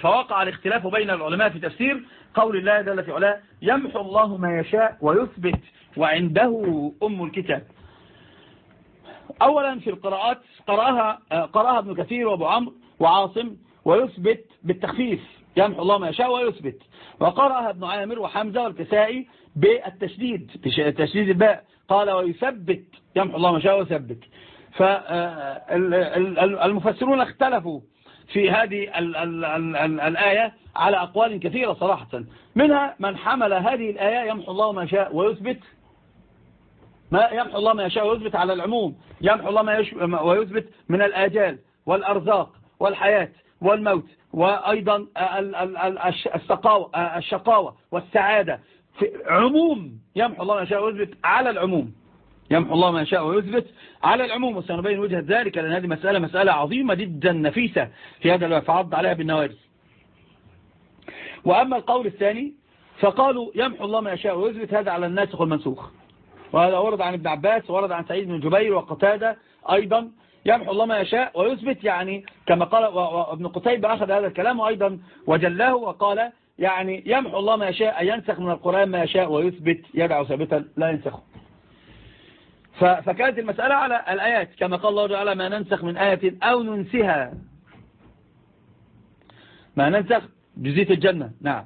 فوقع الاختلاف بين العلماء في تفسير قول الله جل في علاه يمحو الله ما يشاء ويثبت وعنده أم الكتاب. أولا في القراءات قرأها, قرأها ابن كثير وأبو عمرو وعاصم ويثبت بالتخفيف. يمحو الله ما يشاء ويثبت. وقرأها ابن عامر وحمزة والكسائي بالتشديد تشديد الباء. قال ويثبت. يمحو الله ما يشاء ويثبت. فالمفسرون اختلفوا في هذه ال ال ال ال الآية على أقوال كثيرة صراحة. منها من حمل هذه الآية يمحو الله ما شاء ويثبت. ما يمحو الله ما يشاء ويثبت على العموم. يمحو الله ما ويثبت من الآجال والأرزاق والحياة والموت وأيضا الشقاوة, الشقاوة والسعادة. في عموم يمحو الله ما يشاء ويثبت على العموم. يمحو الله ما يشاء ويثبت على العموم وسنبين وجهة ذلك لأن هذه مسألة مسألة عظيمة جدا نفيسة في هذا الوقت فعض عليها بالنوارس وأما القول الثاني فقالوا يمحو الله ما يشاء ويثبت هذا على الناسخ والمنسوخ. وهذا ورد عن ابن عباس ورد عن سعيد بن جبير وقتادة أيضا يمحو الله ما يشاء ويثبت يعني كما قال وابن قتيبة أخذ هذا الكلام أيضا وجله وقال يعني يمحو الله ما يشاء أن ينسخ من القرآن ما يشاء ويثبت يدع ثابتا لا ينسخه. فكانت المسألة على الآيات كما قال الله تعالى ما ننسخ من آية أو ننسها. ما ننسخ جزية الجنة نعم.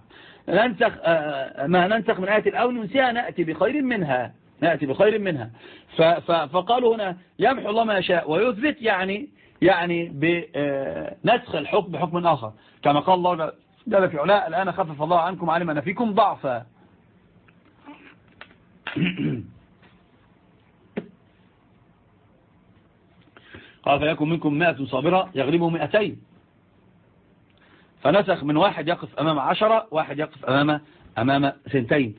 ننسخ آه، ما ننسخ من آية أو ننسها نأتي بخير منها نأتي بخير منها. فقالوا هنا يمحو الله ما يشاء ويثبت يعني يعني بنسخ الحكم بحكم آخر. كما قال الله جل في علاء الآن خفف الله عنكم علم أن فيكم ضعفا. قال فيكن منكم مائة صابرة يغلبه مئتين. فنسخ من واحد يقف أمام عشرة واحد يقف أمام أمام سنتين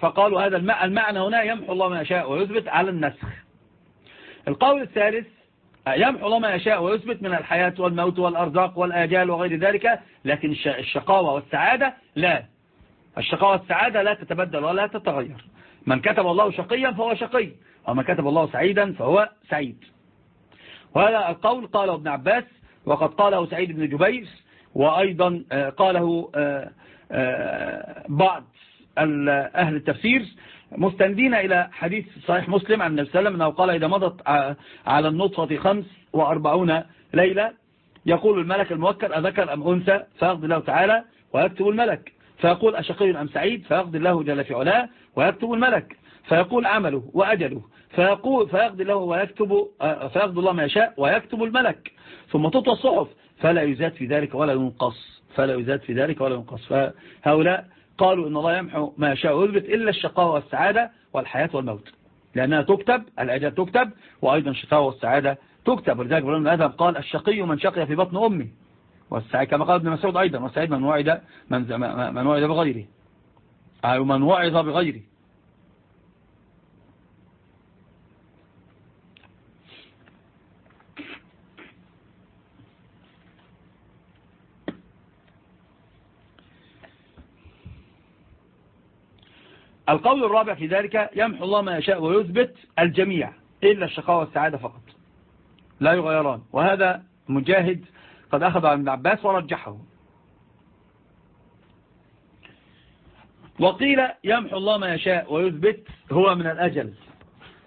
فقالوا هذا المعنى هنا يمحو الله ما يشاء ويثبت على النسخ. القول الثالث يمحو الله ما يشاء ويثبت من الحياة والموت والأرزاق والآجال وغير ذلك لكن الشقاوة والسعادة لا. الشقاوة والسعادة لا تتبدل ولا تتغير. من كتب الله شقيا فهو شقي ومن كتب الله سعيدا فهو سعيد. وهذا القول قاله ابن عباس وقد قاله سعيد بن جبير وأيضا آه، قاله آه، آه، بعض أهل التفسير. مستندين إلى حديث صحيح مسلم عن النبي صلى الله عليه وسلم أنه قال إذا مضت على النطفة خمس وأربعون ليلة يقول الملك الموكل أذكر أم أنثى؟ فيقضي الله تعالى ويكتب الملك. فيقول أشقي أم سعيد؟ فيقضي الله جل في علاه ويكتب الملك. فيقول عمله وأجله. فيقول فيقضي الله ويكتب فيقضي الله ما يشاء ويكتب الملك. ثم تطوى الصحف. فلا يزاد في ذلك ولا ينقص. فلا يزاد في ذلك ولا ينقص. فهؤلاء قالوا إن الله يمحو ما يشاء ويثبت إلا الشقاء والسعادة والحياة والموت. لأنها تكتب الأجل تكتب وأيضا الشقاء والسعادة تكتب. ولذلك ابن آدم قال الشقي من شقي في بطن أمي والسعيد كما قال ابن مسعود أيضا. والسعيد من وعد من, من وعد بغيره. من وعظ بغيره. القول الرابع في ذلك يمحو الله ما يشاء ويثبت الجميع إلا الشقاء والسعادة فقط. لا يغيران. وهذا مجاهد قد أخذ عن ابن عباس ورجحه. وقيل يمحو الله ما يشاء ويثبت هو من الأجل.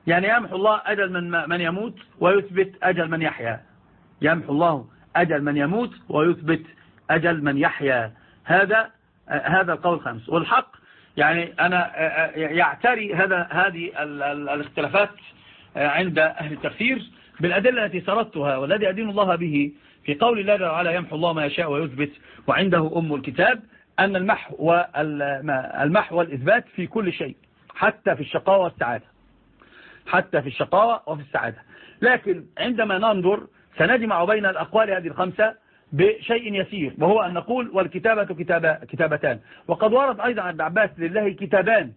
يعني يمحو الله أجل من, من يموت ويثبت أجل من يحيا. يمحو الله أجل من يموت ويثبت أجل من يحيا. هذا هذا القول الخامس. والحق يعني أنا يعتري هذا هذه الاختلافات عند أهل التفسير بالأدلة التي سردتها والذي أدين الله به في قول الله تعالى يمحو الله ما يشاء ويثبت وعنده أم الكتاب أن المحو والمحو والإثبات في كل شيء حتى في الشقاوة والسعادة. حتى في الشقاوة وفي السعادة. لكن عندما ننظر سنجمع بين الأقوال هذه الخمسة بشيء يسير وهو أن نقول والكتابة كتابة كتابتان. وقد ورد أيضا عند عباس لله كتابان.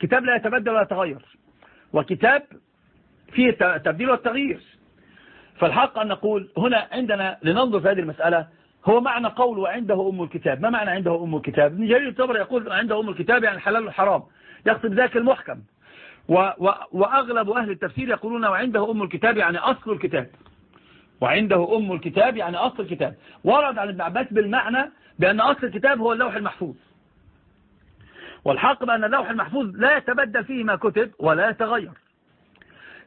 كتاب لا يتبدل ولا يتغير. وكتاب فيه التبديل والتغيير. فالحق أن نقول هنا عندنا لننظر في هذه المسألة هو معنى قول وعنده أم الكتاب. ما معنى عنده أم الكتاب؟ ابن جرير الطبري يقول عنده أم الكتاب يعني حلال الحرام يقصد ذاك المحكم. و و وأغلب أهل التفسير يقولون وعنده أم الكتاب يعني أصل الكتاب. وعنده أم الكتاب يعني أصل الكتاب. ورد عن ابن عباس بالمعنى بأن أصل الكتاب هو اللوح المحفوظ. والحق بأن اللوح المحفوظ لا يتبدل فيه ما كتب ولا يتغير.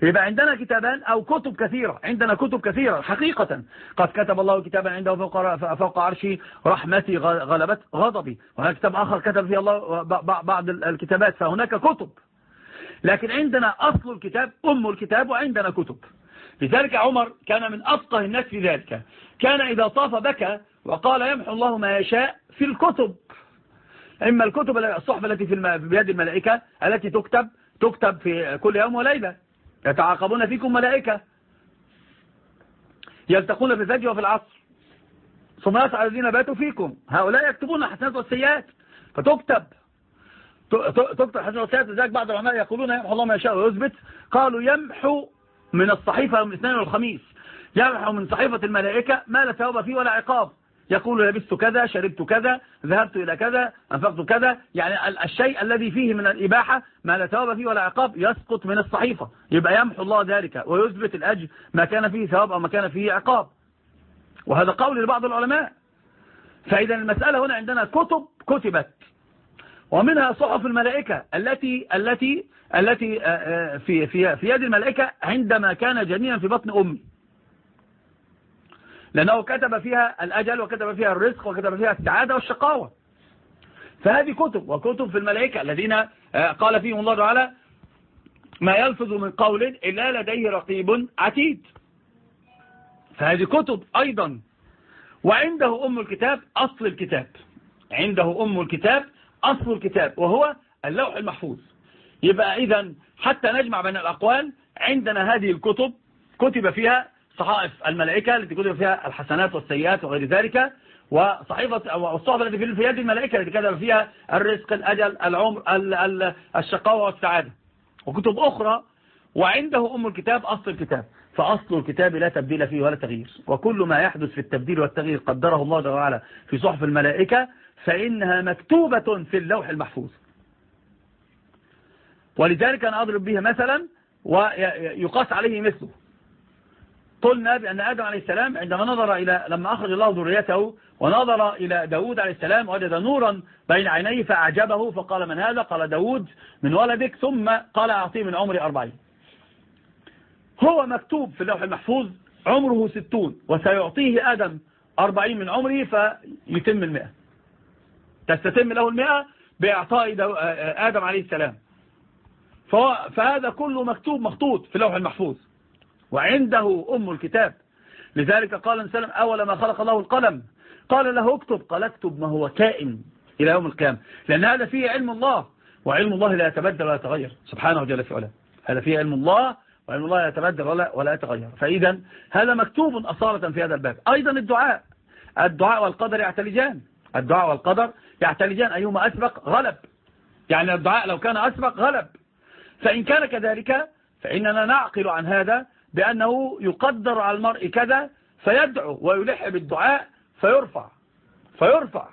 يبقى عندنا كتابان أو كتب كثيرة عندنا كتب كثيرة حقيقة. قد كتب الله كتابا عنده فوق, فوق عرشي رحمتي غلبت غضبي. وهناك كتاب آخر كتب فيه الله بعض الكتابات فهناك كتب. لكن عندنا أصل الكتاب أم الكتاب وعندنا كتب. لذلك عمر كان من أفقه الناس في ذلك. كان إذا طاف بكى وقال يمحو الله ما يشاء في الكتب. إما الكتب الصحبة التي في بيد الملائكة التي تكتب تكتب في كل يوم وليلة. يتعاقبون فيكم ملائكة. يلتقون في الفجر وفي العصر. ثم يسعى الذين باتوا فيكم. هؤلاء يكتبون الحسنات والسيئات. فتكتب. تكتب الحسنات والسيئات. لذلك بعض العلماء يقولون يمحو الله ما يشاء ويثبت. قالوا يمحو من الصحيفة يوم الاثنين والخميس. يمحو من صحيفة الملائكة ما لا ثواب فيه ولا عقاب. يقول لبست كذا شربت كذا ذهبت إلى كذا أنفقت كذا. يعني الشيء الذي فيه من الإباحة ما لا ثواب فيه ولا عقاب يسقط من الصحيفة. يبقى يمحو الله ذلك ويثبت الأجر ما كان فيه ثواب أو ما كان فيه عقاب. وهذا قول لبعض العلماء. فإذا المسألة هنا عندنا كتب كتبت. ومنها صحف الملائكة التي التي التي آه، آه، في في في يد الملائكة عندما كان جنينا في بطن أمي. لأنه كتب فيها الأجل وكتب فيها الرزق وكتب فيها السعادة والشقاوة. فهذه كتب وكتب في الملائكة الذين آه، قال فيهم الله تعالى ما يلفظ من قول إلا لديه رقيب عتيد. فهذه كتب أيضا. وعنده أم الكتاب أصل الكتاب. عنده أم الكتاب أصل الكتاب وهو اللوح المحفوظ. يبقى إذا حتى نجمع بين الأقوال عندنا هذه الكتب كتب فيها صحائف الملائكة التي كتب فيها الحسنات والسيئات وغير ذلك وصحيفة والصحفة التي في يد الملائكة التي كتب فيها الرزق الأجل العمر الشقاوة والسعادة. وكتب أخرى وعنده أم الكتاب أصل الكتاب. فأصل الكتاب لا تبديل فيه ولا تغيير. وكل ما يحدث في التبديل والتغيير قدره الله تعالى في صحف الملائكة فإنها مكتوبة في اللوح المحفوظ. ولذلك أنا أضرب بها مثلا ويقاس عليه مثله. قلنا بأن آدم عليه السلام عندما نظر إلى لما أخرج الله ذريته ونظر إلى داود عليه السلام وجد نورا بين عينيه فأعجبه فقال من هذا؟ قال داود من ولدك. ثم قال أعطيه من عمري أربعين. هو مكتوب في اللوح المحفوظ عمره ستون وسيعطيه آدم أربعين من عمره فيتم المئة. تستتم له المئة بإعطاء آدم عليه السلام. فهذا كله مكتوب مخطوط في اللوح المحفوظ. وعنده أم الكتاب. لذلك قال النبي أول ما خلق الله القلم؟ قال له اكتب. قال اكتب ما هو كائن إلى يوم القيامة. لأن هذا فيه علم الله وعلم الله لا يتبدل ولا يتغير. سبحانه جل في علاه هذا فيه علم الله وعلم الله لا يتبدل ولا, ولا يتغير. فإذا هذا مكتوب أصالة في هذا الباب. أيضا الدعاء. الدعاء والقدر يعتلجان. الدعاء والقدر يعتلجان أيهما أسبق غلب. يعني الدعاء لو كان أسبق غلب. فإن كان كذلك فإننا نعقل عن هذا بأنه يقدر على المرء كذا فيدعو ويلح بالدعاء فيرفع. فيرفع.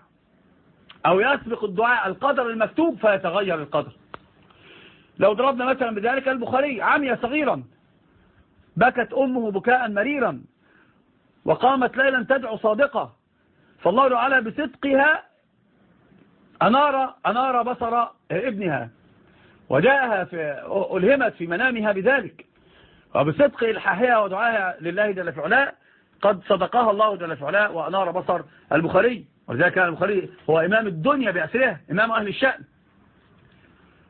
أو يسبق الدعاء القدر المكتوب فيتغير القدر. لو ضربنا مثلا بذلك البخاري عمي صغيرا بكت أمه بكاء مريرا وقامت ليلا تدعو صادقة فالله تعالى بصدقها أنار, أنار بصر ابنها وجاءها في ألهمت في منامها بذلك. وبصدق إلحاحها ودعاها لله جل في قد صدقها الله جل في وأنار بصر البخاري. ولذلك كان البخاري هو إمام الدنيا بأسرها إمام أهل الشأن.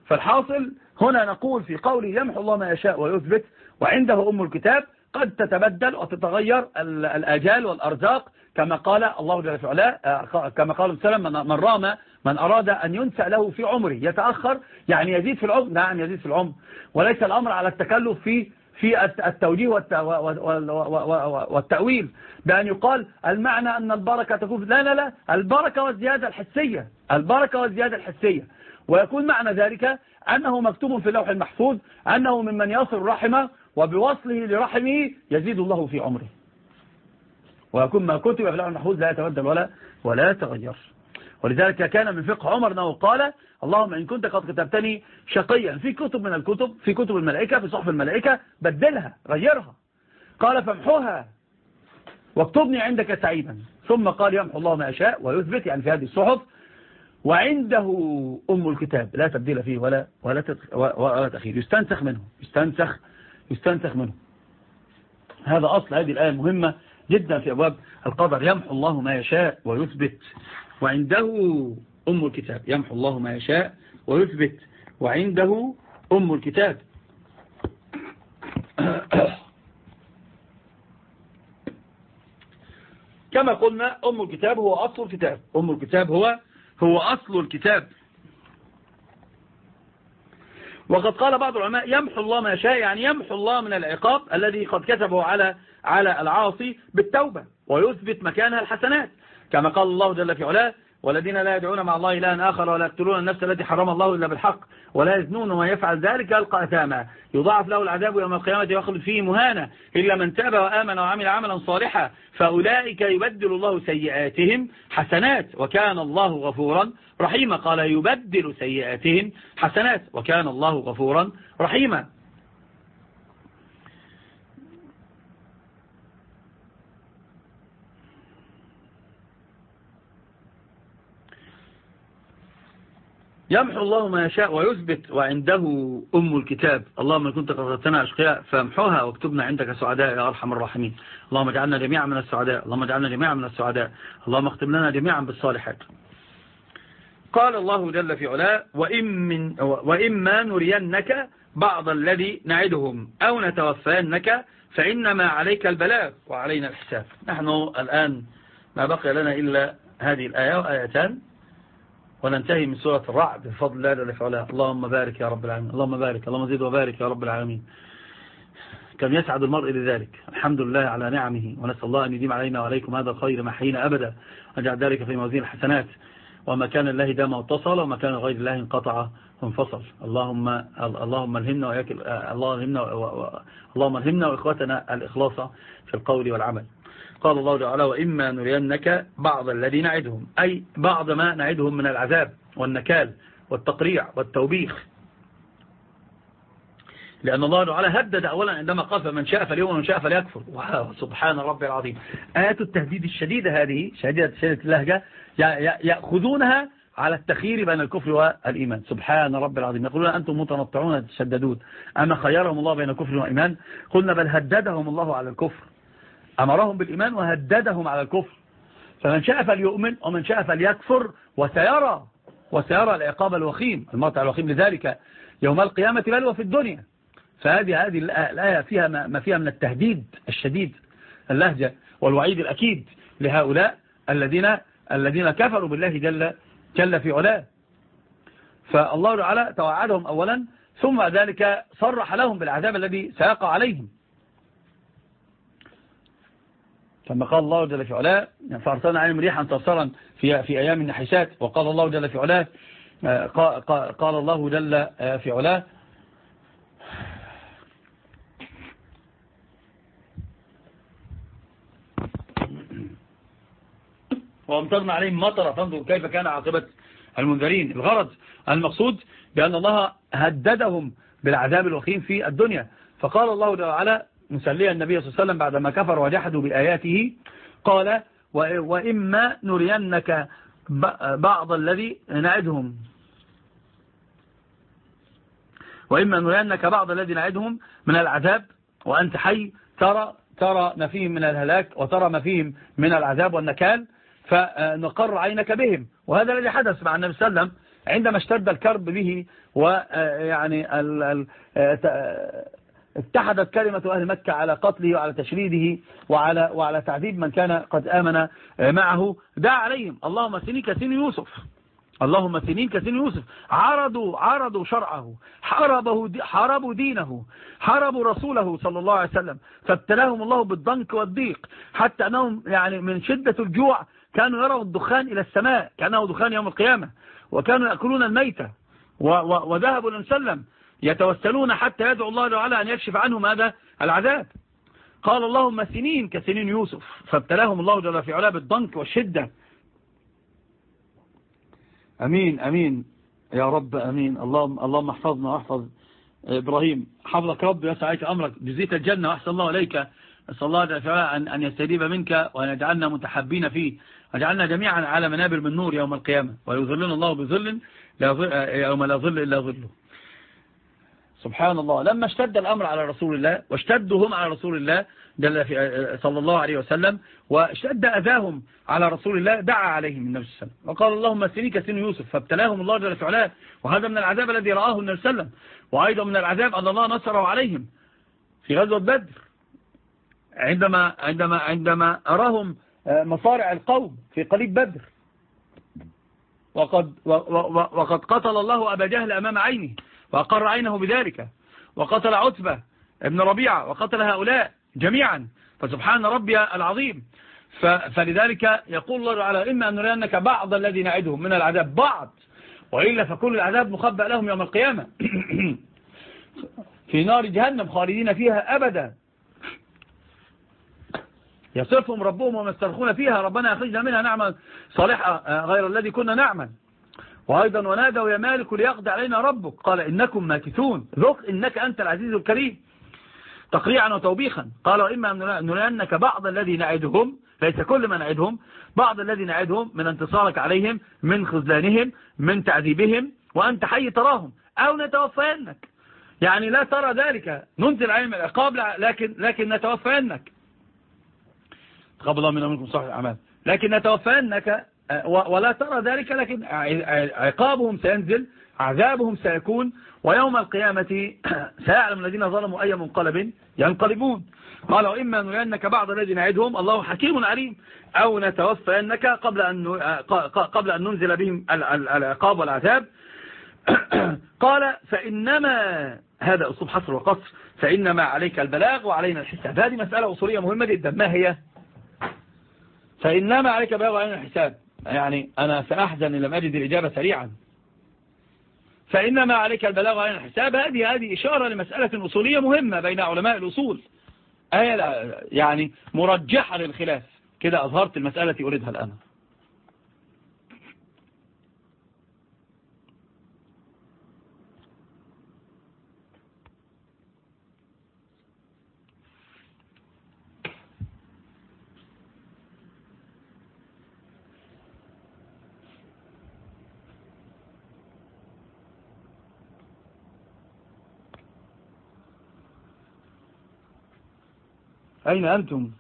فالحاصل هنا نقول في قوله يمحو الله ما يشاء ويثبت وعنده أم الكتاب قد تتبدل وتتغير الآجال والأرزاق كما قال الله جل وعلا آه، كما قال السلام من رام من أراد أن ينسى له في عمره يتأخر يعني يزيد في العمر نعم يزيد في العمر وليس الأمر على التكلف في في التوجيه والتأويل بأن يقال المعنى أن البركة تكون لا لا لا البركة والزيادة الحسية البركة والزيادة الحسية ويكون معنى ذلك أنه مكتوب في اللوح المحفوظ أنه ممن يصل رحمه وبوصله لرحمه يزيد الله في عمره. ويكون ما كتب في اللوح المحفوظ لا يتبدل ولا ولا يتغير. ولذلك كان من فقه عمر أنه قال اللهم إن كنت قد كتبتني شقيا في كتب من الكتب في كتب الملائكة في صحف الملائكة بدلها غيرها. قال فامحوها واكتبني عندك سعيدا. ثم قال يمحو الله ما يشاء ويثبت يعني في هذه الصحف وعنده أم الكتاب. لا تبديل فيه ولا ولا ولا تأخير. يستنسخ منه يستنسخ يستنسخ منه. هذا أصل هذه الآية مهمة. جدا في أبواب القدر يمحو الله ما يشاء ويثبت. وعنده أم الكتاب يمحو الله ما يشاء ويثبت. وعنده أم الكتاب. كما قلنا أم الكتاب هو أصل الكتاب. أم الكتاب هو هو أصل الكتاب. وقد قال بعض العلماء يمحو الله ما يشاء يعني يمحو الله من العقاب الذي قد كتبه على على العاصي بالتوبة ويثبت مكانها الحسنات. كما قال الله جل في علاه والذين لا يدعون مع الله إلها آخر ولا يقتلون النفس التي حرم الله إلا بالحق ولا يزنون وما يفعل ذلك يلقى أثاما. يضاعف له العذاب يوم القيامة ويخلد فيه مهانا. إلا من تاب وآمن وعمل عملا صالحا فأولئك يبدل الله سيئاتهم حسنات وكان الله غفورا رحيما. قال يبدل سيئاتهم حسنات وكان الله غفورا رحيما. يمحو الله ما يشاء ويثبت وعنده أم الكتاب. اللهم إن كنت قصدتنا أشقياء فامحوها واكتبنا عندك سعداء يا أرحم الراحمين. اللهم اجعلنا جميعا من السعداء. اللهم اجعلنا جميعا من السعداء. اللهم اختم لنا جميعا بالصالحات. قال الله جل في علاه وإن من وإما نرينك بعض الذي نعدهم أو نتوفينك فإنما عليك البلاغ وعلينا الحساب. نحن الآن ما بقي لنا إلا هذه الآية وآيتان. وننتهي من سورة الرعد. بفضل الله جل وعلا. اللهم بارك يا رب العالمين. اللهم بارك. اللهم زيد وبارك يا رب العالمين. كم يسعد المرء لذلك الحمد لله على نعمه ونسأل الله أن يديم علينا وعليكم هذا الخير ما حين أبدا. وجعل ذلك في موازين الحسنات. وما كان الله دام واتصل وما كان غير الله انقطع وانفصل اللهم اللهم الهمنا وإياك اللهم الهمنا اللهم الهمنا وإخوتنا الإخلاص في القول والعمل. قال الله تعالى وإما نرينك بعض الذي نعدهم أي بعض ما نعدهم من العذاب والنكال والتقريع والتوبيخ. لأن الله تعالى هدد أولا عندما قال فمن شاء فليؤمن ومن شاء فليكفر. سبحان ربي العظيم. آيات التهديد الشديدة هذه شديدة شديدة اللهجة يأخذونها على التخيير بين الكفر والإيمان. سبحان رب العظيم. يقولون أنتم متنطعون تشددون. أما خيرهم الله بين الكفر والإيمان؟ قلنا بل هددهم الله على الكفر. أمرهم بالإيمان وهددهم على الكفر. فمن شاء فليؤمن ومن شاء فليكفر وسيرى وسيرى العقاب الوخيم المرتع الوخيم لذلك يوم القيامة بل وفي الدنيا. فهذه هذه الآية فيها ما فيها من التهديد الشديد اللهجة والوعيد الأكيد لهؤلاء الذين الذين كفروا بالله جل, جل في علاه. فالله تعالى توعدهم أولا ثم ذلك صرح لهم بالعذاب الذي سيقع عليهم. كما قال الله جل في علاه فأرسلنا عليهم ريحا صرصرا في في أيام النحسات وقال الله جل في علاه قال الله جل في علاه. وأمطرنا عليهم مطرة فانظر كيف كان عاقبة المنذرين. الغرض المقصود بأن الله هددهم بالعذاب الوخيم في الدنيا. فقال الله تعالى مسليا النبي صلى الله عليه وسلم بعدما كفر وجحدوا بآياته قال وإما نرينك بعض الذي نعدهم. وإما نرينك بعض الذي نعدهم من العذاب وأنت حي ترى ترى ما فيهم من الهلاك وترى ما فيهم من العذاب والنكال فنقر عينك بهم. وهذا الذي حدث مع النبي صلى الله عليه وسلم عندما اشتد الكرب به ويعني اتحدت كلمة أهل مكة على قتله وعلى تشريده وعلى, وعلى تعذيب من كان قد آمن معه. دعا عليهم. اللهم سني كسن يوسف. اللهم سنين كسن يوسف. عرضوا عرضوا شرعه. حاربه حاربوا دينه. حاربوا رسوله صلى الله عليه وسلم. فابتلاهم الله بالضنك والضيق. حتى أنهم يعني من شدة الجوع كانوا يروا الدخان إلى السماء. كأنه دخان يوم القيامة. وكانوا يأكلون الميتة. وذهبوا لنسلم يتوسلون حتى يدعو الله تعالى أن يكشف عنهم هذا العذاب. قال اللهم سنين كسنين يوسف فابتلاهم الله جل في علاه بالضنك والشدة. أمين أمين. يا رب أمين. اللهم, اللهم احفظنا واحفظ إبراهيم. حفظك رب ويسعيك أمرك. جزيت الجنة وأحسن الله إليك. أسأل الله جل في علاه أن يستجيب منك وأن يجعلنا متحبين فيه. وجعلنا جميعا على منابر من نور يوم القيامة. ويظلنا الله بظل يوم لا ظل إلا ظله. سبحان الله لما اشتد الأمر على رسول الله واشتدوا هم على رسول الله جل في صلى الله عليه وسلم واشتد أذاهم على رسول الله دعا عليهم النبي صلى الله عليه وسلم. وقال اللهم سنيك سن يوسف فابتلاهم الله جل في علاه وهذا من العذاب الذي رآه النبي صلى الله عليه وسلم. وأيضا من العذاب أن الله نصره عليهم في غزوة بدر. عندما عندما عندما أراهم مصارع القوم في قليب بدر. وقد وقد قتل الله أبا جهل أمام عينه. وأقر عينه بذلك وقتل عتبة ابن ربيعة وقتل هؤلاء جميعا. فسبحان ربي العظيم. فلذلك يقول الله تعالى إما أن نرينك بعض الذي نعدهم من العذاب. بعض! وإلا فكل العذاب مخبأ لهم يوم القيامة. في نار جهنم خالدين فيها أبدا. يصرفهم ربهم وما يسترخون فيها. ربنا أخرجنا منها نعمل صالحة غير الذي كنا نعمل. وأيضا ونادوا يا مالك ليقضي علينا ربك. قال إنكم ماكثون. ذق إنك أنت العزيز الكريم. تقريعا وتوبيخا. قال وإما أن نرينك بعض الذي نعدهم ليس كل ما نعدهم بعض الذي نعدهم من انتصارك عليهم من خذلانهم من تعذيبهم وأنت حي تراهم أو نتوفينك يعني لا ترى ذلك. ننزل عليهم العقاب لكن, لكن نتوفينك تقبل الله منا منكم صحيح الأعمال. لكن نتوفينك ولا ترى ذلك لكن عقابهم سينزل عذابهم سيكون ويوم القيامة سيعلم الذين ظلموا أي منقلب ينقلبون. قال وإما نرينك بعض الذي نعدهم الله حكيم عليم. أو نتوفينك قبل أن قبل أن ننزل بهم العقاب والعذاب. قال فإنما هذا أسلوب حصر وقصر. فإنما عليك البلاغ وعلينا الحساب. هذه مسألة أصولية مهمة جدا. ما هي؟ فإنما عليك البلاغ وعلينا الحساب. يعني أنا سأحزن لم أجد الإجابة سريعا. فإنما عليك البلاغ عن الحساب. هذه هذه إشارة لمسألة أصولية مهمة بين علماء الأصول. آية يعني مرجحة للخلاف. كده أظهرت المسألة أريدها الآن. أين أنتم؟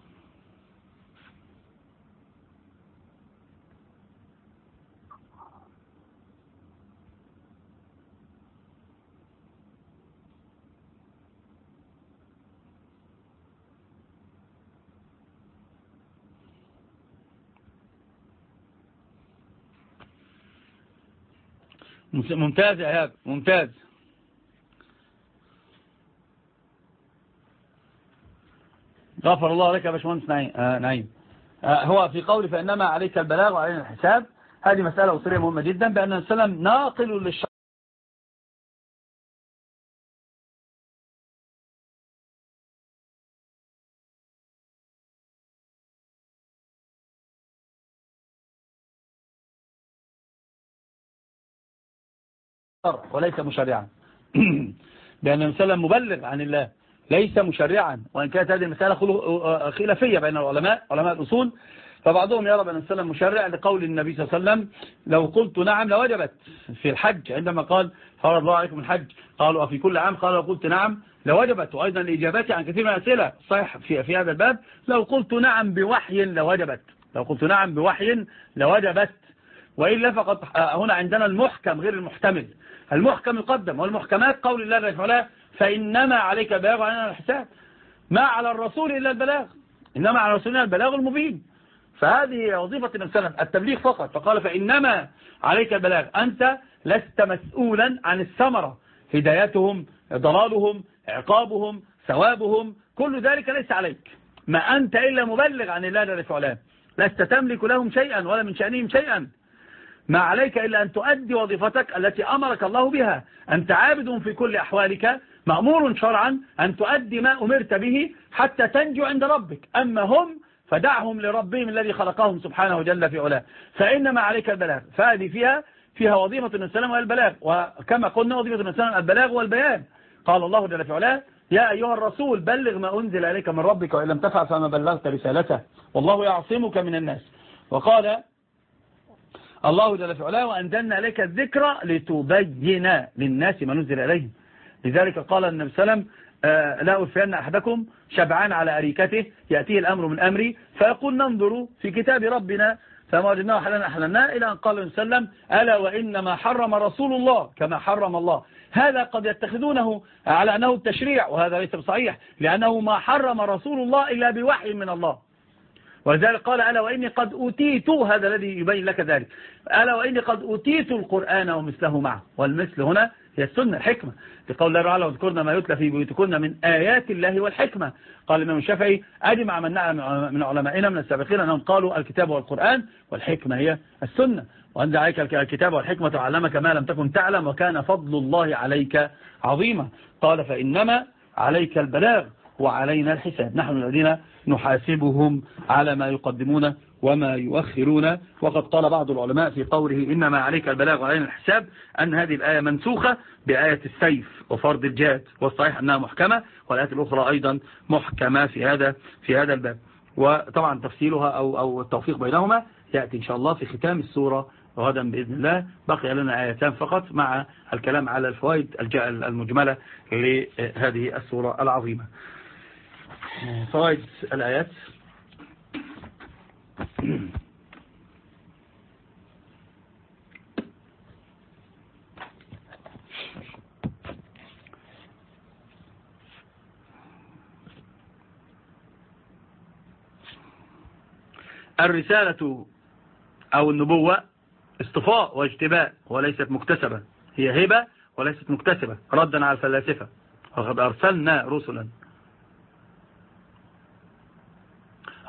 ممتاز يا إيهاب ممتاز. غفر الله لك يا باشمهندس نعيم. آه آه هو في قول فإنما عليك البلاغ وعلينا الحساب. هذه مسألة أسرية مهمة جدا بأن السلام ناقل للشرع وليس مشرعا. بأن السلام مبلغ عن الله. ليس مشرعا. وإن كانت هذه المسألة خلافية بين العلماء علماء الأصول فبعضهم يرى بأن السلام مشرع لقول النبي صلى الله عليه وسلم لو قلت نعم لوجبت في الحج. عندما قال فرض الله عليكم الحج. قالوا في كل عام؟ قال لو قلت نعم لوجبت. وأيضا الإجابات عن كثير من الأسئلة. صحيح في, في هذا الباب لو قلت نعم بوحي لوجبت. لو قلت نعم بوحي لوجبت. وإلا فقد هنا عندنا المحكم غير المحتمل. المحكم يقدم والمحكمات قول الله تعالى فإنما عليك البلاغ وعلينا الحساب. ما على الرسول إلا البلاغ. إنما على الرسول إلا البلاغ المبين. فهذه وظيفة الإنسان التبليغ فقط. فقال فإنما عليك البلاغ. أنت لست مسؤولا عن الثمرة. هدايتهم ضلالهم عقابهم ثوابهم كل ذلك ليس عليك. ما أنت إلا مبلغ عن الله جل لست تملك لهم شيئا ولا من شأنهم شيئا. ما عليك إلا أن تؤدي وظيفتك التي أمرك الله بها. أنت عابد في كل أحوالك. مأمور شرعا أن تؤدي ما أمرت به حتى تنجو عند ربك. أما هم فدعهم لربهم الذي خلقهم سبحانه جل في علاه. فإنما عليك البلاغ. فهذه فيها فيها وظيفة الإنسان والبلاغ. وكما قلنا وظيفة الإنسان البلاغ والبيان. قال الله جل في علاه يا أيها الرسول بلغ ما أنزل عليك من ربك وإن لم تفعل فما بلغت رسالته. والله يعصمك من الناس. وقال الله جل في علاه وأنزلنا عليك الذكر لتبين للناس ما نزل إليهم لذلك قال النبي صلى الله عليه وسلم آه، لا أرفعن أحدكم شبعان على أريكته يأتيه الأمر من أمري فيقول ننظر في كتاب ربنا. فما وجدناه حلنا أحلنا إلى أن قال النبي صلى الله عليه وسلم ألا وإنما حرم رسول الله كما حرم الله. هذا قد يتخذونه على أنه التشريع وهذا ليس بصحيح لأنه ما حرم رسول الله إلا بوحي من الله. ولذلك قال ألا وإني قد أوتيت هذا الذي يبين لك ذلك. ألا وإني قد أوتيت القرآن ومثله معه. والمثل هنا هي السنة الحكمة. لقول الله تعالى واذكرنا ما يتلى في بيوتكن من آيات الله والحكمة. قال الإمام الشافعي أجمع من من علمائنا من السابقين أنهم قالوا الكتاب والقرآن والحكمة هي السنة. وأنزل عليك الكتاب والحكمة علمك ما لم تكن تعلم وكان فضل الله عليك عظيما. قال فإنما عليك البلاغ وعلينا الحساب. نحن الذين نحاسبهم على ما يقدمون وما يؤخرون. وقد قال بعض العلماء في قوله إنما عليك البلاغ وعلينا الحساب أن هذه الآية منسوخة بآية السيف وفرض الجهاد. والصحيح أنها محكمة والآيات الأخرى أيضا محكمة في هذا في هذا الباب. وطبعا تفصيلها أو, أو التوفيق بينهما يأتي إن شاء الله في ختام السورة غدا بإذن الله. بقي لنا آيتان فقط مع الكلام على الفوائد المجملة لهذه السورة العظيمة. فوائد الآيات. الرسالة أو النبوة اصطفاء واجتباء وليست مكتسبة. هي هبة وليست مكتسبة. ردا على الفلاسفة. وقد أرسلنا رسلا.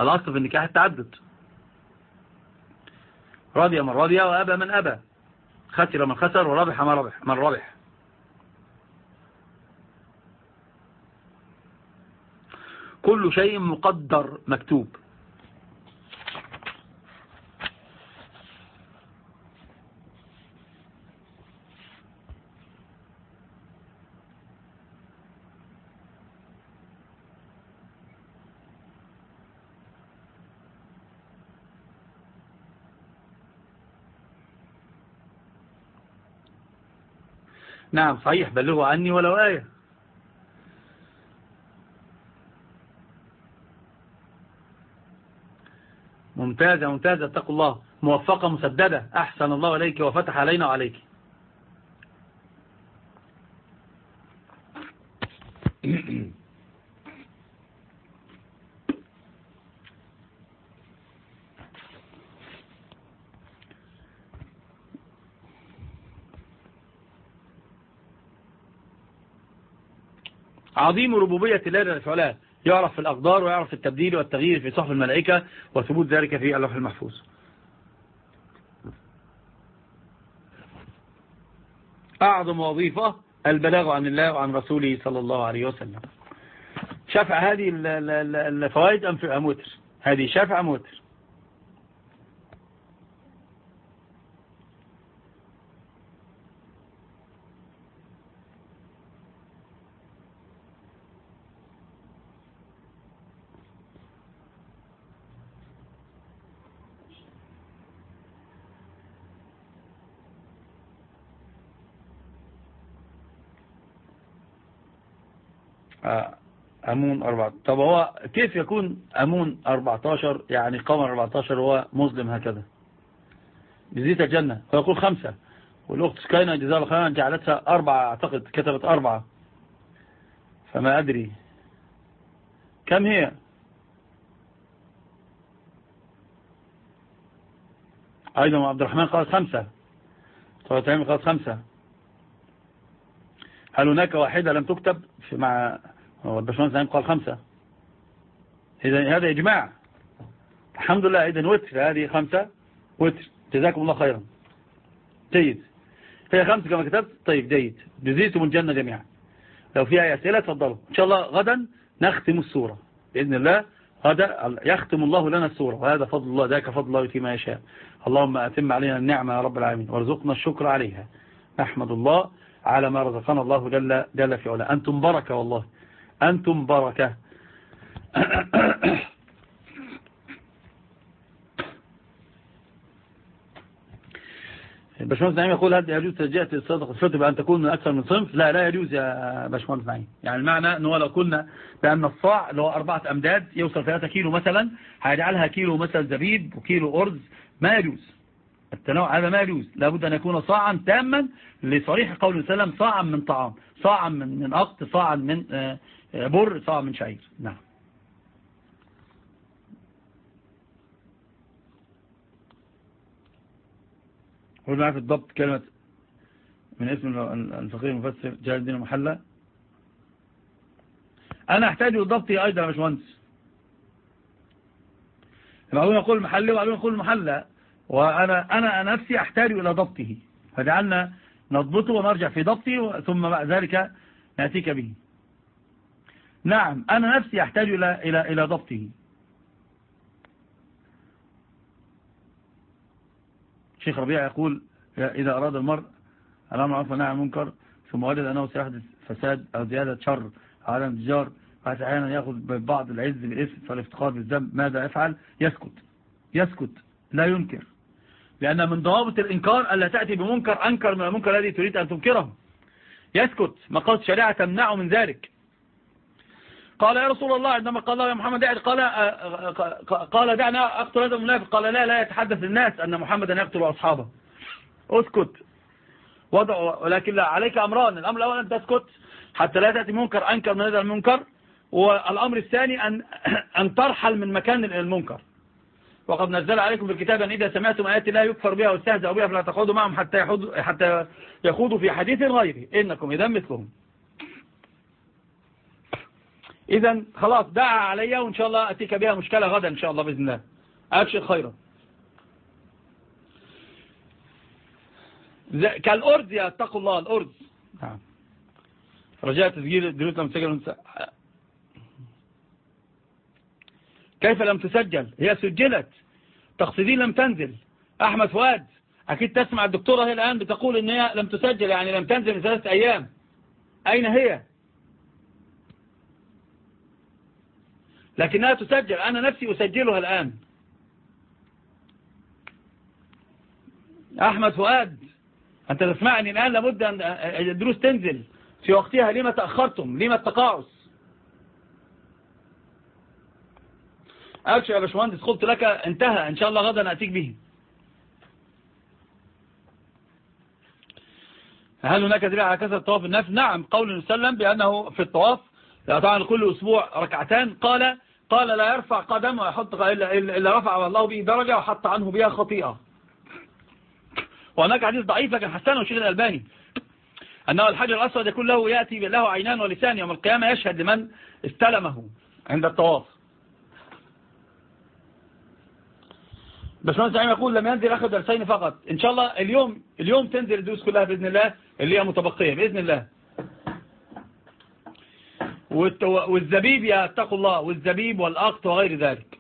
الأصل في النكاح التعدد. رضي من رضي وأبى من أبى. خسر من خسر وربح من ربح من ربح. كل شيء مقدر مكتوب. نعم صحيح. بلغوا عني ولو آية. ممتازة ممتازة. اتقوا الله. موفقة مسددة. أحسن الله إليك وفتح علينا وعليك. عظيم ربوبية الله جل وعلا. يعرف في الأقدار ويعرف التبديل والتغيير في صحف الملائكة وثبوت ذلك في اللوح المحفوظ. أعظم وظيفة البلاغ عن الله وعن رسوله صلى الله عليه وسلم. شفع هذه الفوائد أم في أموتر هذه شفع أموتر أمون 14 طب هو كيف يكون أمون 14 يعني قمر 14 هو مسلم هكذا. بزيت الجنة. فيقول خمسة. والأخت سكينة جزاء الله خيرا جعلتها أربعة أعتقد كتبت أربعة. فما أدري. كم هي؟ أيضا عبد الرحمن قال خمسة. طبعا قال خمسة. هل هناك واحدة لم تكتب مع هو الباشمهندس نعيم قال خمسة. إذا هذا إجماع الحمد لله إذا وتر هذه خمسة وتر. جزاكم الله خيرا. جيد. هي خمسة كما كتبت؟ طيب جيد. جزيتم الجنة جميعا. لو فيها أي أسئلة تفضلوا. إن شاء الله غدا نختم السورة. بإذن الله هذا يختم الله لنا السورة. وهذا فضل الله ذاك فضل الله فيما يشاء. اللهم أتم علينا النعمة يا رب العالمين وارزقنا الشكر عليها. نحمد الله على ما رزقنا الله جل, جل في علا أنتم بركة والله. أنتم بركة. باشمهندس نعيم يقول هل يجوز تسجيل الصدقة الفطر بأن تكون من أكثر من صنف؟ لا لا يجوز يا باشمهندس نعيم. يعني المعنى أنه لو قلنا بأن الصاع اللي هو أربعة أمداد يوصل 3 كيلو مثلا هيجعلها كيلو مثلا زبيب وكيلو أرز ما يجوز. التنوع هذا ما يجوز. لابد أن يكون صاعا تاما لصريح قول وسلم صاعا من طعام صاعا من من أقط صاعا من آه، بر صاع من شعير. نعم. قول معي في الضبط كلمة من اسم الفقير المفسر جلال الدين المحلى. أنا أحتاج لضبطي أيضا يا باشمهندس. بعضهم يقول محلي وبعضهم يقول محلى وأنا أنا نفسي أحتاج إلى ضبطه. فجعلنا نضبطه ونرجع في ضبطه ثم بعد ذلك نأتيك به. نعم أنا نفسي أحتاج إلى إلى إلى ضبطه. شيخ ربيع يقول إذا أراد المرء الأمر عرف نعم منكر ثم وجد أنه سيحدث فساد أو زيادة شر على الانتجار أحيانا يأخذ بعض العز بالإثم فالافتقار بالذنب ماذا يفعل؟ يسكت. يسكت. لا ينكر. لأن من ضوابط الإنكار ألا تأتي بمنكر أنكر من المنكر الذي تريد أن تنكره. يسكت. مقاصد الشريعة تمنعه من ذلك. قال يا رسول الله عندما قال يا محمد قال آه، آه، قال دعنا أقتل هذا المنافق. قال لا لا يتحدث الناس أن محمدا يقتل أصحابه. اسكت. وضع ولكن لا عليك أمران. الأمر الأول أن تسكت حتى لا تأتي منكر أنكر من هذا المنكر. والأمر الثاني أن, أن ترحل من مكان المنكر. وقد نزل عليكم في الكتاب أن إذا سمعتم آيات لا يكفر بها واستهزأوا بها فلا تقعدوا معهم حتى يخوضوا, حتى يخوضوا في حديث غيره. إنكم إذا مثلهم. إذا خلاص دعا علي وإن شاء الله أتيك بها مشكلة غدا إن شاء الله بإذن الله. أبشر خيرا كالأرز يا اتقوا الله الأرز نعم. رجاء تسجيل دروس لم تسجل. كيف لم تسجل؟ هي سجلت. تقصدين لم تنزل. أحمد فؤاد أكيد تسمع الدكتورة هي الآن بتقول إن هي لم تسجل يعني لم تنزل من ثلاثة أيام. أين هي؟ لكنها تسجل. أنا نفسي أسجلها الآن. أحمد فؤاد أنت تسمعني الآن؟ لابد أن الدروس تنزل. في وقتها لما تأخرتم؟ لما التقاعس؟ أبشر يا باشمهندس قلت لك انتهى. إن شاء الله غدا أتيك به. هل هناك دليل على كثرة طواف النفل نعم قول وسلم بأنه في الطواف طبعا كل أسبوع ركعتان. قال قال لا يرفع قدم ويحط إلا, رفع الله به درجة وحط عنه بها خطيئة. وهناك حديث ضعيف لكن حسنه الشيخ الألباني. أنه الحجر الأسود يكون له يأتي له عينان ولسان يوم القيامة يشهد لمن استلمه عند الطواف. بس ما زعيم يقول لم ينزل أخذ درسين فقط. إن شاء الله اليوم اليوم تنزل الدروس كلها بإذن الله اللي هي متبقية بإذن الله. والزبيب يا اتقوا الله والزبيب والأقط وغير ذلك.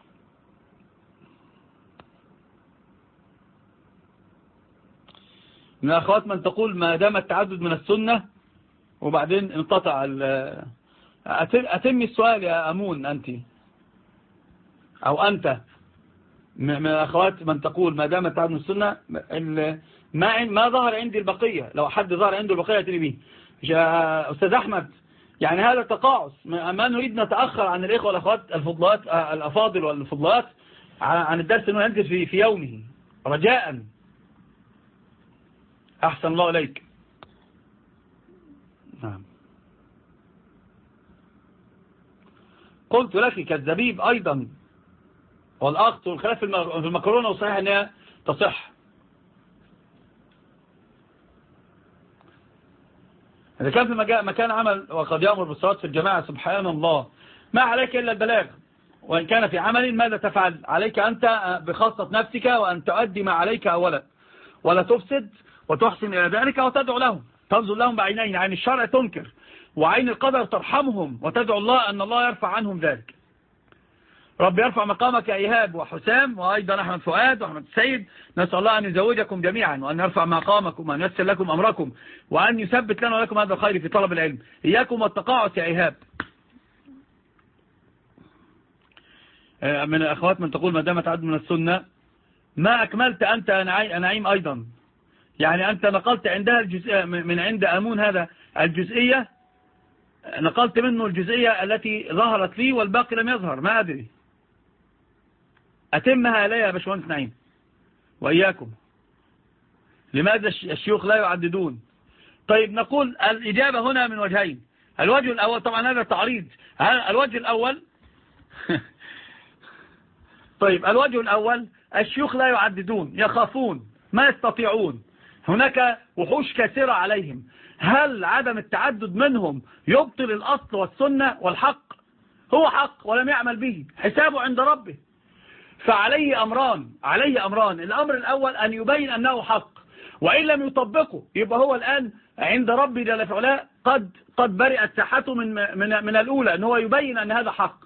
من الأخوات من تقول ما دام التعدد من السنة وبعدين انقطع أتم السؤال يا أمون أنت. أو أنت. من الأخوات من تقول ما دام التعدد من السنة ما ما ظهر عندي البقية؟ لو حد ظهر عنده البقية يتني به أستاذ أحمد يعني هذا تقاعس ما نريد نتأخر عن الإخوة والأخوات الفضلات الأفاضل والفضلات عن الدرس أنه ينزل في, في يومه. رجاء. أحسن الله إليك. نعم. قلت لك كالزبيب أيضا. والأخت والخلاف في المكرونة وصحيح أنها تصح. إذا كان في مكان عمل وقد يأمر بالصلاة في الجماعة سبحان الله. ما عليك إلا البلاغ. وإن كان في عمل ماذا تفعل؟ عليك أنت بخاصة نفسك وأن تؤدي ما عليك أولا. ولا تفسد وتحسن إلى ذلك وتدعو لهم. تنظر لهم بعينين. عين الشرع تنكر وعين القدر ترحمهم وتدعو الله أن الله يرفع عنهم ذلك. رب يرفع مقامك إيهاب وحسام وأيضا أحمد فؤاد وأحمد السيد نسأل الله أن يزوجكم جميعا وأن يرفع مقامكم وأن يسر لكم أمركم وأن يثبت لنا ولكم هذا الخير في طلب العلم. إياكم والتقاعس يا إيهاب. آه، من الأخوات من تقول ما دامت عد من السنة ما أكملت أنت نعيم أيضا. يعني أنت نقلت عندها الجزئية من عند أمون هذا الجزئية نقلت منه الجزئية التي ظهرت لي والباقي لم يظهر ما أدري. أتمها إليها يا باشمهندس نعيم. وإياكم. لماذا الشيوخ لا يعددون؟ طيب نقول الإجابة هنا من وجهين. الوجه الأول طبعا هذا تعريض. الوجه الأول. طيب الوجه الأول الشيوخ لا يعددون يخافون ما يستطيعون. هناك وحوش كثيرة عليهم. هل عدم التعدد منهم يبطل الأصل والسنة والحق؟ هو حق ولم يعمل به. حسابه عند ربه. فعليه أمران عليه أمران. الأمر الأول أن يبين أنه حق. وإن لم يطبقه يبقى هو الآن عند ربي جل فعلا قد قد برئت ساحته من من من الأولى أن هو يبين أن هذا حق.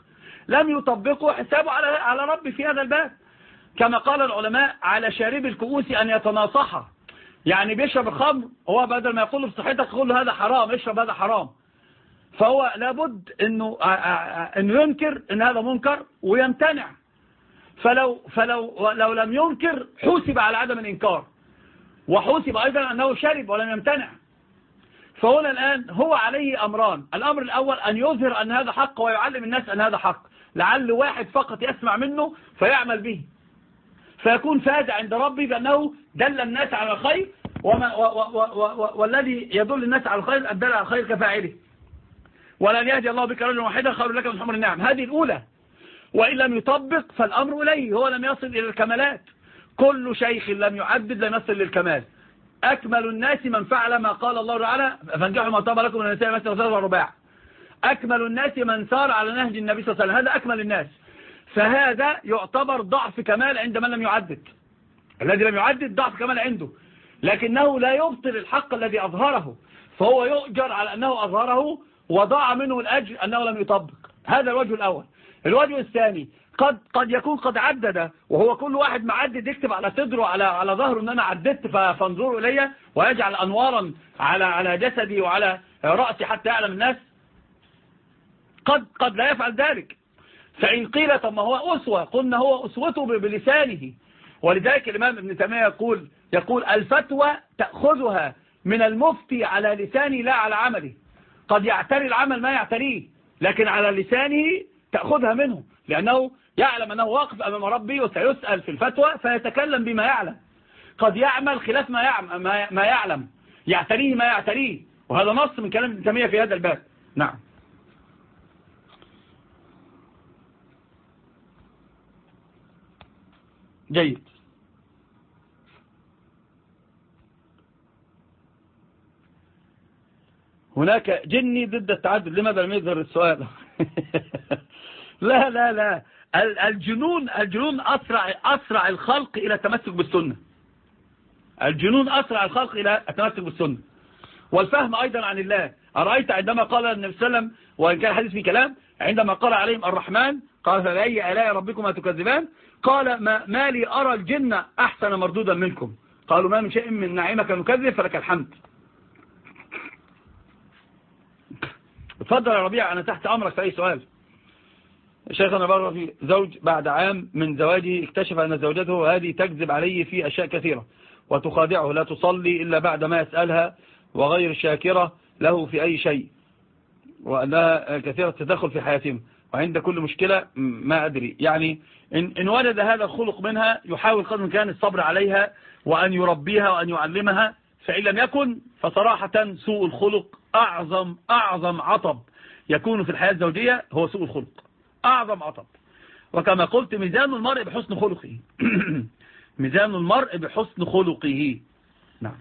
لم يطبقه حسابه على على ربي في هذا الباب. كما قال العلماء على شارب الكؤوس أن يتناصح. يعني بيشرب الخمر هو بدل ما يقول له بصحتك يقول له هذا حرام اشرب هذا حرام. فهو لابد إنه إنه ينكر إن هذا منكر ويمتنع. فلو فلو لو لم ينكر حوسب على عدم الإنكار. وحوسب أيضا أنه شرب ولم يمتنع. فهنا الآن هو عليه أمران. الأمر الأول أن يظهر أن هذا حق ويعلم الناس أن هذا حق. لعل واحد فقط يسمع منه فيعمل به. فيكون فاز عند ربي بأنه دل الناس على الخير وما و و و والذي يدل الناس على الخير الدل على الخير كفاعله. ولن يهدي الله بك رجلا واحدا خير لك من حمر النعم. هذه الأولى. وإن لم يطبق فالأمر إليه هو لم يصل إلى الكمالات. كل شيخ لم يعدد لم يصل للكمال. أكمل الناس من فعل ما قال الله تعالى فانجحوا ما طاب لكم من النساء مثل وثلاث ورباع أكمل الناس من سار على نهج النبي صلى الله عليه وسلم. هذا أكمل الناس. فهذا يعتبر ضعف كمال عند من لم يعدد. الذي لم يعدد ضعف كمال عنده. لكنه لا يبطل الحق الذي أظهره. فهو يؤجر على أنه أظهره وضاع منه الأجر أنه لم يطبق. هذا الوجه الأول. الوجه الثاني قد قد يكون قد عدد وهو كل واحد معدد يكتب على صدره على على ظهره إن أنا عددت فانظروا إلي ويجعل أنوارا على على جسدي وعلى رأسي حتى يعلم الناس. قد قد لا يفعل ذلك. فإن قيل طب ما هو أسوة قلنا هو أسوته بلسانه. ولذلك الإمام ابن تيمية يقول يقول الفتوى تأخذها من المفتي على لسانه لا على عمله. قد يعتري العمل ما يعتريه لكن على لسانه تأخذها منه لأنه يعلم أنه واقف أمام ربي وسيسأل في الفتوى فيتكلم بما يعلم. قد يعمل خلاف ما يعلم, ما يعلم. يعتريه ما يعتريه. وهذا نص من كلام ابن تيمية في هذا الباب. نعم. جيد. هناك جني ضد التعدد. لماذا لم يظهر السؤال؟ لا لا لا. الجنون الجنون أسرع, أسرع الخلق إلى التمسك بالسنة. الجنون أسرع الخلق إلى التمسك بالسنة. والفهم أيضا عن الله. أرأيت عندما قال النبي صلى الله عليه وسلم وإن كان الحديث في كلام عندما قال عليهم الرحمن قال فبأي آلاء ربكما تكذبان؟ قال ما, ما لي أرى الجنة أحسن مردودا منكم. قالوا ما من شيء من نعيمك نكذب فلك الحمد. اتفضل يا ربيع أنا تحت أمرك في أي سؤال. شيخنا بره في زوج بعد عام من زواجه اكتشف أن زوجته هذه تكذب عليه في أشياء كثيرة وتخادعه لا تصلي إلا بعد ما يسألها وغير شاكرة له في أي شيء. وأنها كثيرة تدخل في حياتهم وعند كل مشكلة ما أدري. يعني إن, إن ولد هذا الخلق منها يحاول قدر كان الصبر عليها وأن يربيها وأن يعلمها. فإن لم يكن فصراحة سوء الخلق أعظم أعظم عطب يكون في الحياة الزوجية هو سوء الخلق. أعظم عطب وكما قلت ميزان المرء بحسن خلقه. ميزان المرء بحسن خلقه. نعم.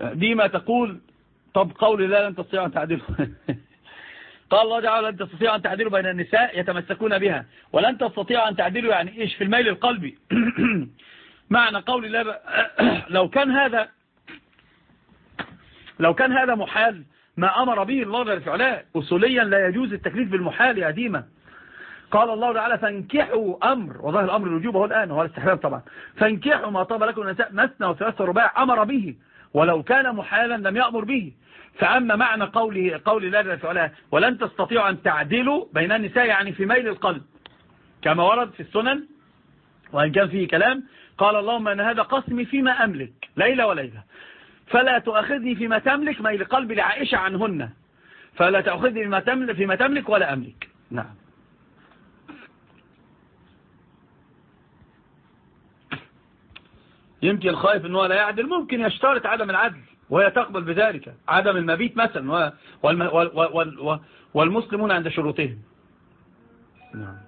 ديما تقول طب قول لا لن تستطيع أن تعدله قال الله تعالى لن تستطيع أن تعدلوا بين النساء يتمسكون بها. ولن تستطيع أن تعدلوا يعني إيش في الميل القلبي. معنى قول الله لو كان هذا لو كان هذا محال ما أمر به الله جل وعلا أصوليا لا يجوز التكليف بالمحال يا ديما. قال الله تعالى فانكحوا أمر وظاهر الأمر الوجوب هو الآن وهو الاستحباب طبعا. فانكحوا ما طاب لكم النساء مثنى وثلاثة ورباع أمر به ولو كان محالا لم يأمر به. فأما معنى قوله قول الله جل وعلا ولن تستطيعوا أن تعدلوا بين النساء يعني في ميل القلب. كما ورد في السنن وإن كان فيه كلام قال اللهم أن هذا قسمي فيما أملك ليلة وليلة. فلا تؤخذني فيما تملك ميل قلبي لعائشة عنهن. فلا تأخذني فيما تملك, فيما تملك ولا أملك. نعم. يمكن خايف أنه لا يعدل. ممكن يشترط عدم العدل وهي تقبل بذلك. عدم المبيت مثلا والمسلمون عند شروطهم. نعم.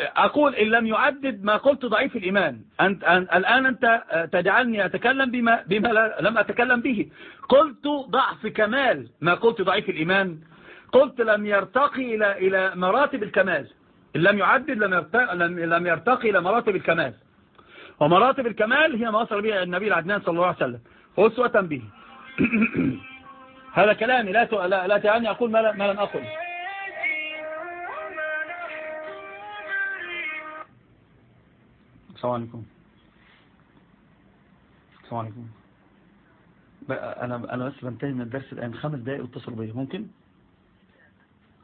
أقول إن لم يعدد ما قلت ضعيف الإيمان. أنت أن الآن أنت تجعلني أتكلم بما, بما لم أتكلم به. قلت ضعف كمال ما قلت ضعيف الإيمان. قلت لم يرتقي إلى إلى مراتب الكمال. إن لم يعدد لم يرتقي, إلى مراتب الكمال. ومراتب الكمال هي ما وصل بها النبي العدنان صلى الله عليه وسلم. أسوة به. هذا كلامي. لا لا, لا تعني أقول ما لم أقل. السلام عليكم. السلام عليكم. أنا أنا بس بنتهي من الدرس الآن. خمس دقائق واتصلوا بيا. ممكن؟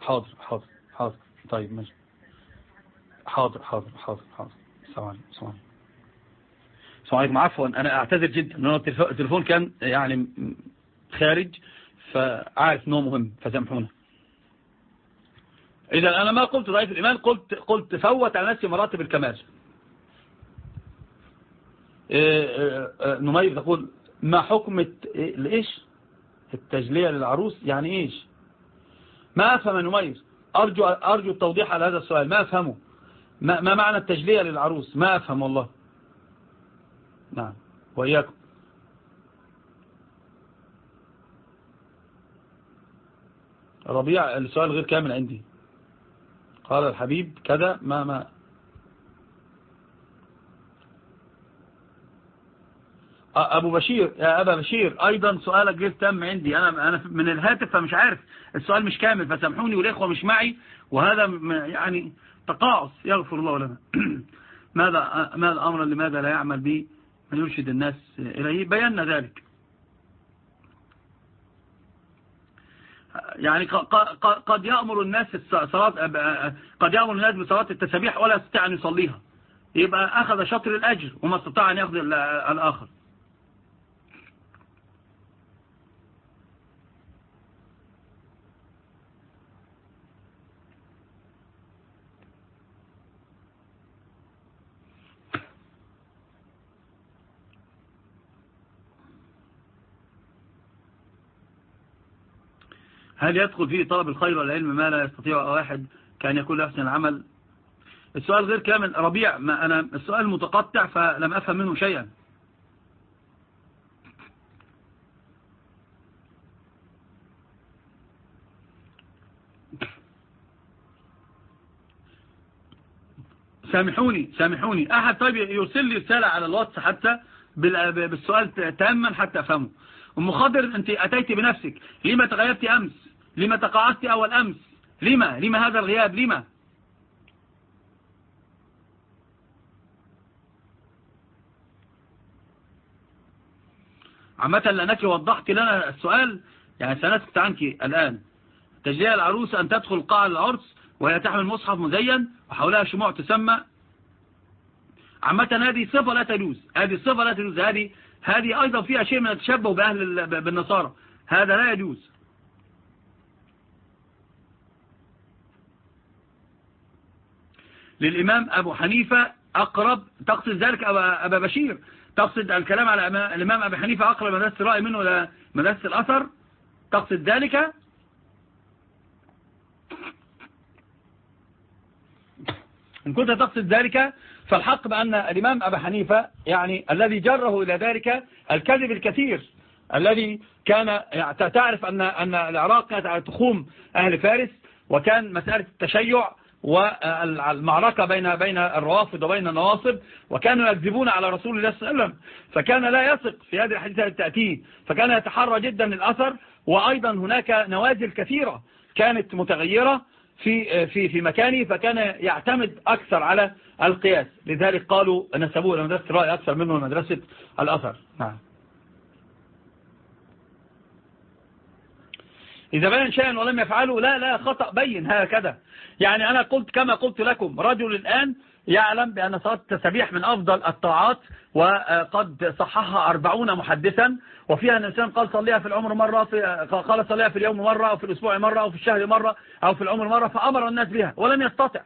حاضر حاضر حاضر. طيب ماشي. حاضر حاضر حاضر حاضر. السلام عليكم السلام عليكم. السلام عليكم. عفوا أنا أعتذر جدا. أن التليفون كان يعني خارج فعارف أنه مهم فسامحونا. إذا أنا ما قلت ضعيف الإيمان قلت قلت فوت على نفسي مراتب الكمال. إيه، إيه، إيه، نمير تقول ما حكم الايش التجلية للعروس يعني إيش؟ ما أفهم نمير أرجو, أرجو التوضيح على هذا السؤال. ما أفهمه؟ ما, ما معنى التجلية للعروس؟ ما أفهم والله. نعم. وإياكم. ربيع السؤال غير كامل عندي. قال الحبيب كذا ما ما. أبو بشير يا أبا بشير أيضا سؤالك غير تام عندي. أنا أنا من الهاتف فمش عارف. السؤال مش كامل فسامحوني والإخوة مش معي. وهذا يعني تقاعس يغفر الله لنا. ماذا ما الأمر لماذا لا يعمل به من يرشد الناس إليه؟ بينا ذلك. يعني قد يأمر الناس صلاة قد يأمر الناس بصلاة التسبيح ولا يستطيع أن يصليها. يبقى أخذ شطر الأجر وما استطاع أن يأخذ الآخر. هل يدخل فيه طلب الخير والعلم ما لا يستطيع واحد كأن يكون أحسن العمل؟ السؤال غير كامل ربيع ما أنا السؤال متقطع فلم أفهم منه شيئا. سامحوني سامحوني. أحد طيب يرسل لي رسالة على الواتس حتى بالسؤال تاما حتى أفهمه. أم خضر أنت أتيت بنفسك. لما تغيبت أمس؟ لما تقاعدت أول أمس؟ لما؟ لما هذا الغياب؟ لما؟ عامة لأنك وضحت لنا السؤال يعني سنسكت عنك الآن. تجليها العروس أن تدخل قاع العرس وهي تحمل مصحف مزين وحولها شموع تسمى. عامة هذه صفة لا تجوز. هذه الصفة لا تجوز. هذه هذه أيضا فيها شيء من التشبه بأهل بالنصارى. هذا لا يجوز. للإمام أبو حنيفة أقرب تقصد ذلك أبا بشير؟ تقصد الكلام على الإمام أبي حنيفة أقرب مدرسة الرأي منه إلى مدرسة الأثر؟ تقصد ذلك؟ إن كنت تقصد ذلك فالحق بأن الإمام أبا حنيفة يعني الذي جره إلى ذلك الكذب الكثير الذي كان تعرف أن أن العراق كانت تخوم أهل فارس وكان مسألة التشيع والمعركة بين بين الروافض وبين النواصب وكانوا يكذبون على رسول الله صلى الله عليه وسلم فكان لا يثق في هذه الحديثة التأتيه فكان يتحرى جدا الأثر وأيضا هناك نوازل كثيرة كانت متغيرة في في في مكانه فكان يعتمد أكثر على القياس لذلك قالوا نسبوه إلى مدرسة الرأي أكثر منه مدرسة الأثر. نعم. إذا بين شيئا ولم يفعله لا لا خطأ بين هكذا. يعني أنا قلت كما قلت لكم رجل الآن يعلم بأن صلاة التسبيح من أفضل الطاعات وقد صححها أربعون محدثا وفيها أن الإنسان قال صليها في العمر مرة في قال صليها في اليوم مرة أو في الأسبوع مرة أو في الشهر مرة أو في العمر مرة فأمر الناس بها ولم يستطع.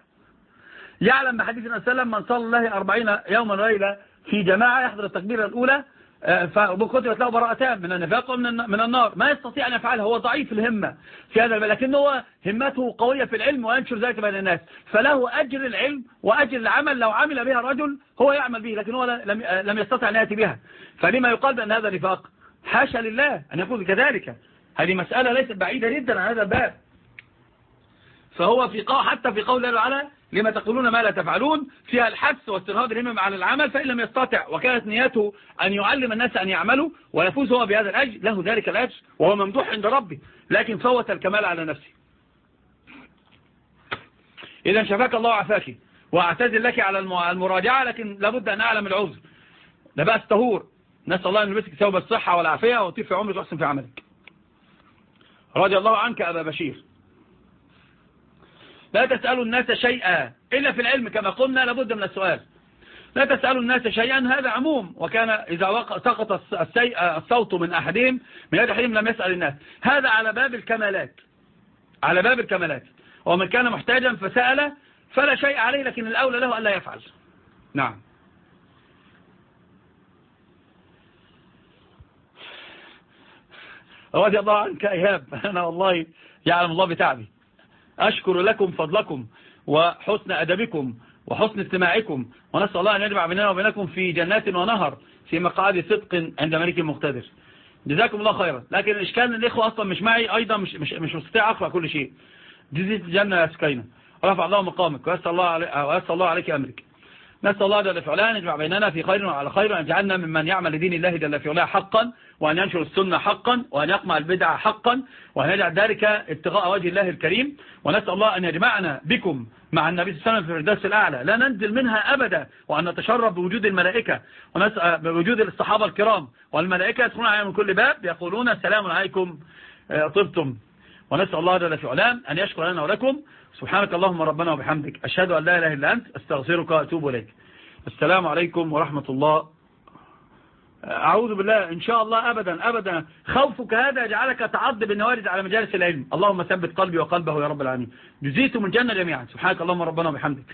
يعلم بحديث النبي من صلى الله أربعين يوما وليلة في جماعة يحضر التكبيرة الأولى فكتبت له براءتان من النفاق ومن من النار. ما يستطيع أن يفعلها هو ضعيف الهمة في هذا لكن هو همته قوية في العلم وينشر ذلك بين الناس. فله أجر العلم وأجر العمل لو عمل بها رجل هو يعمل به لكن هو لم يستطع أن يأتي بها. فلما يقال بأن هذا نفاق حاشا لله أن يقول كذلك. هذه مسألة ليست بعيدة جدا عن هذا الباب. فهو في حتى في قول الله تعالى لما تقولون ما لا تفعلون فيها الحث واستنهاض الهمم على العمل فإن لم يستطع وكانت نيته أن يعلم الناس أن يعملوا ويفوز هو بهذا الأجر له ذلك الأجر وهو ممدوح عند ربه لكن فوت الكمال على نفسه. إذا شفاك الله وعفاك وأعتذر لك على المراجعة لكن لابد أن أعلم العذر. لا بأس طهور نسأل الله أن يلبسك ثوب الصحة والعافية ويطيب في عمرك ويحسن في عملك. رضي الله عنك أبا بشير. لا تسألوا الناس شيئا. إلا في العلم كما قلنا لابد من السؤال. لا تسألوا الناس شيئا هذا عموم. وكان إذا سقط الصوت من أحدهم من هذا أحدهم لم يسأل الناس. هذا على باب الكمالات. على باب الكمالات. ومن كان محتاجا فسأل فلا شيء عليه لكن الأولى له ألا يفعل. نعم. رضي الله عنك إيهاب. أنا والله يعلم الله بتعبي. أشكر لكم فضلكم وحسن أدبكم وحسن استماعكم ونسأل الله أن يجمع بيننا وبينكم في جنات ونهر في مقعد صدق عند ملك مقتدر جزاكم الله خيرا. لكن الإشكال أن الإخوة أصلا مش معي أيضا مش, مش, مش مستطيع أقرأ كل شيء. جزيت الجنة يا سكينة رفع الله مقامك ويسأل الله, علي ويسأل الله عليك أمرك. نسأل الله جل في أن يجمع بيننا في خير وعلى خير وأن يجعلنا ممن يعمل لدين الله جل في حقا وأن ينشر السنة حقا وأن يقمع البدعة حقا وأن يجعل ذلك ابتغاء وجه الله الكريم. ونسأل الله أن يجمعنا بكم مع النبي صلى الله عليه وسلم في الفردوس الأعلى. لا ننزل منها أبدا وأن نتشرف بوجود الملائكة بوجود الصحابة الكرام. والملائكة يدخلون عليهم من كل باب يقولون السلام عليكم طبتم. ونسأل الله جل في أن يشكر لنا ولكم. سبحانك اللهم ربنا وبحمدك أشهد أن لا إله إلا أنت أستغفرك وأتوب إليك. السلام عليكم ورحمة الله. أعوذ بالله إن شاء الله أبدا أبدا. خوفك هذا يجعلك تعض بالنوارد على مجالس العلم. اللهم ثبت قلبي وقلبه يا رب العالمين. جزيتم من جنة جميعا. سبحانك اللهم ربنا وبحمدك.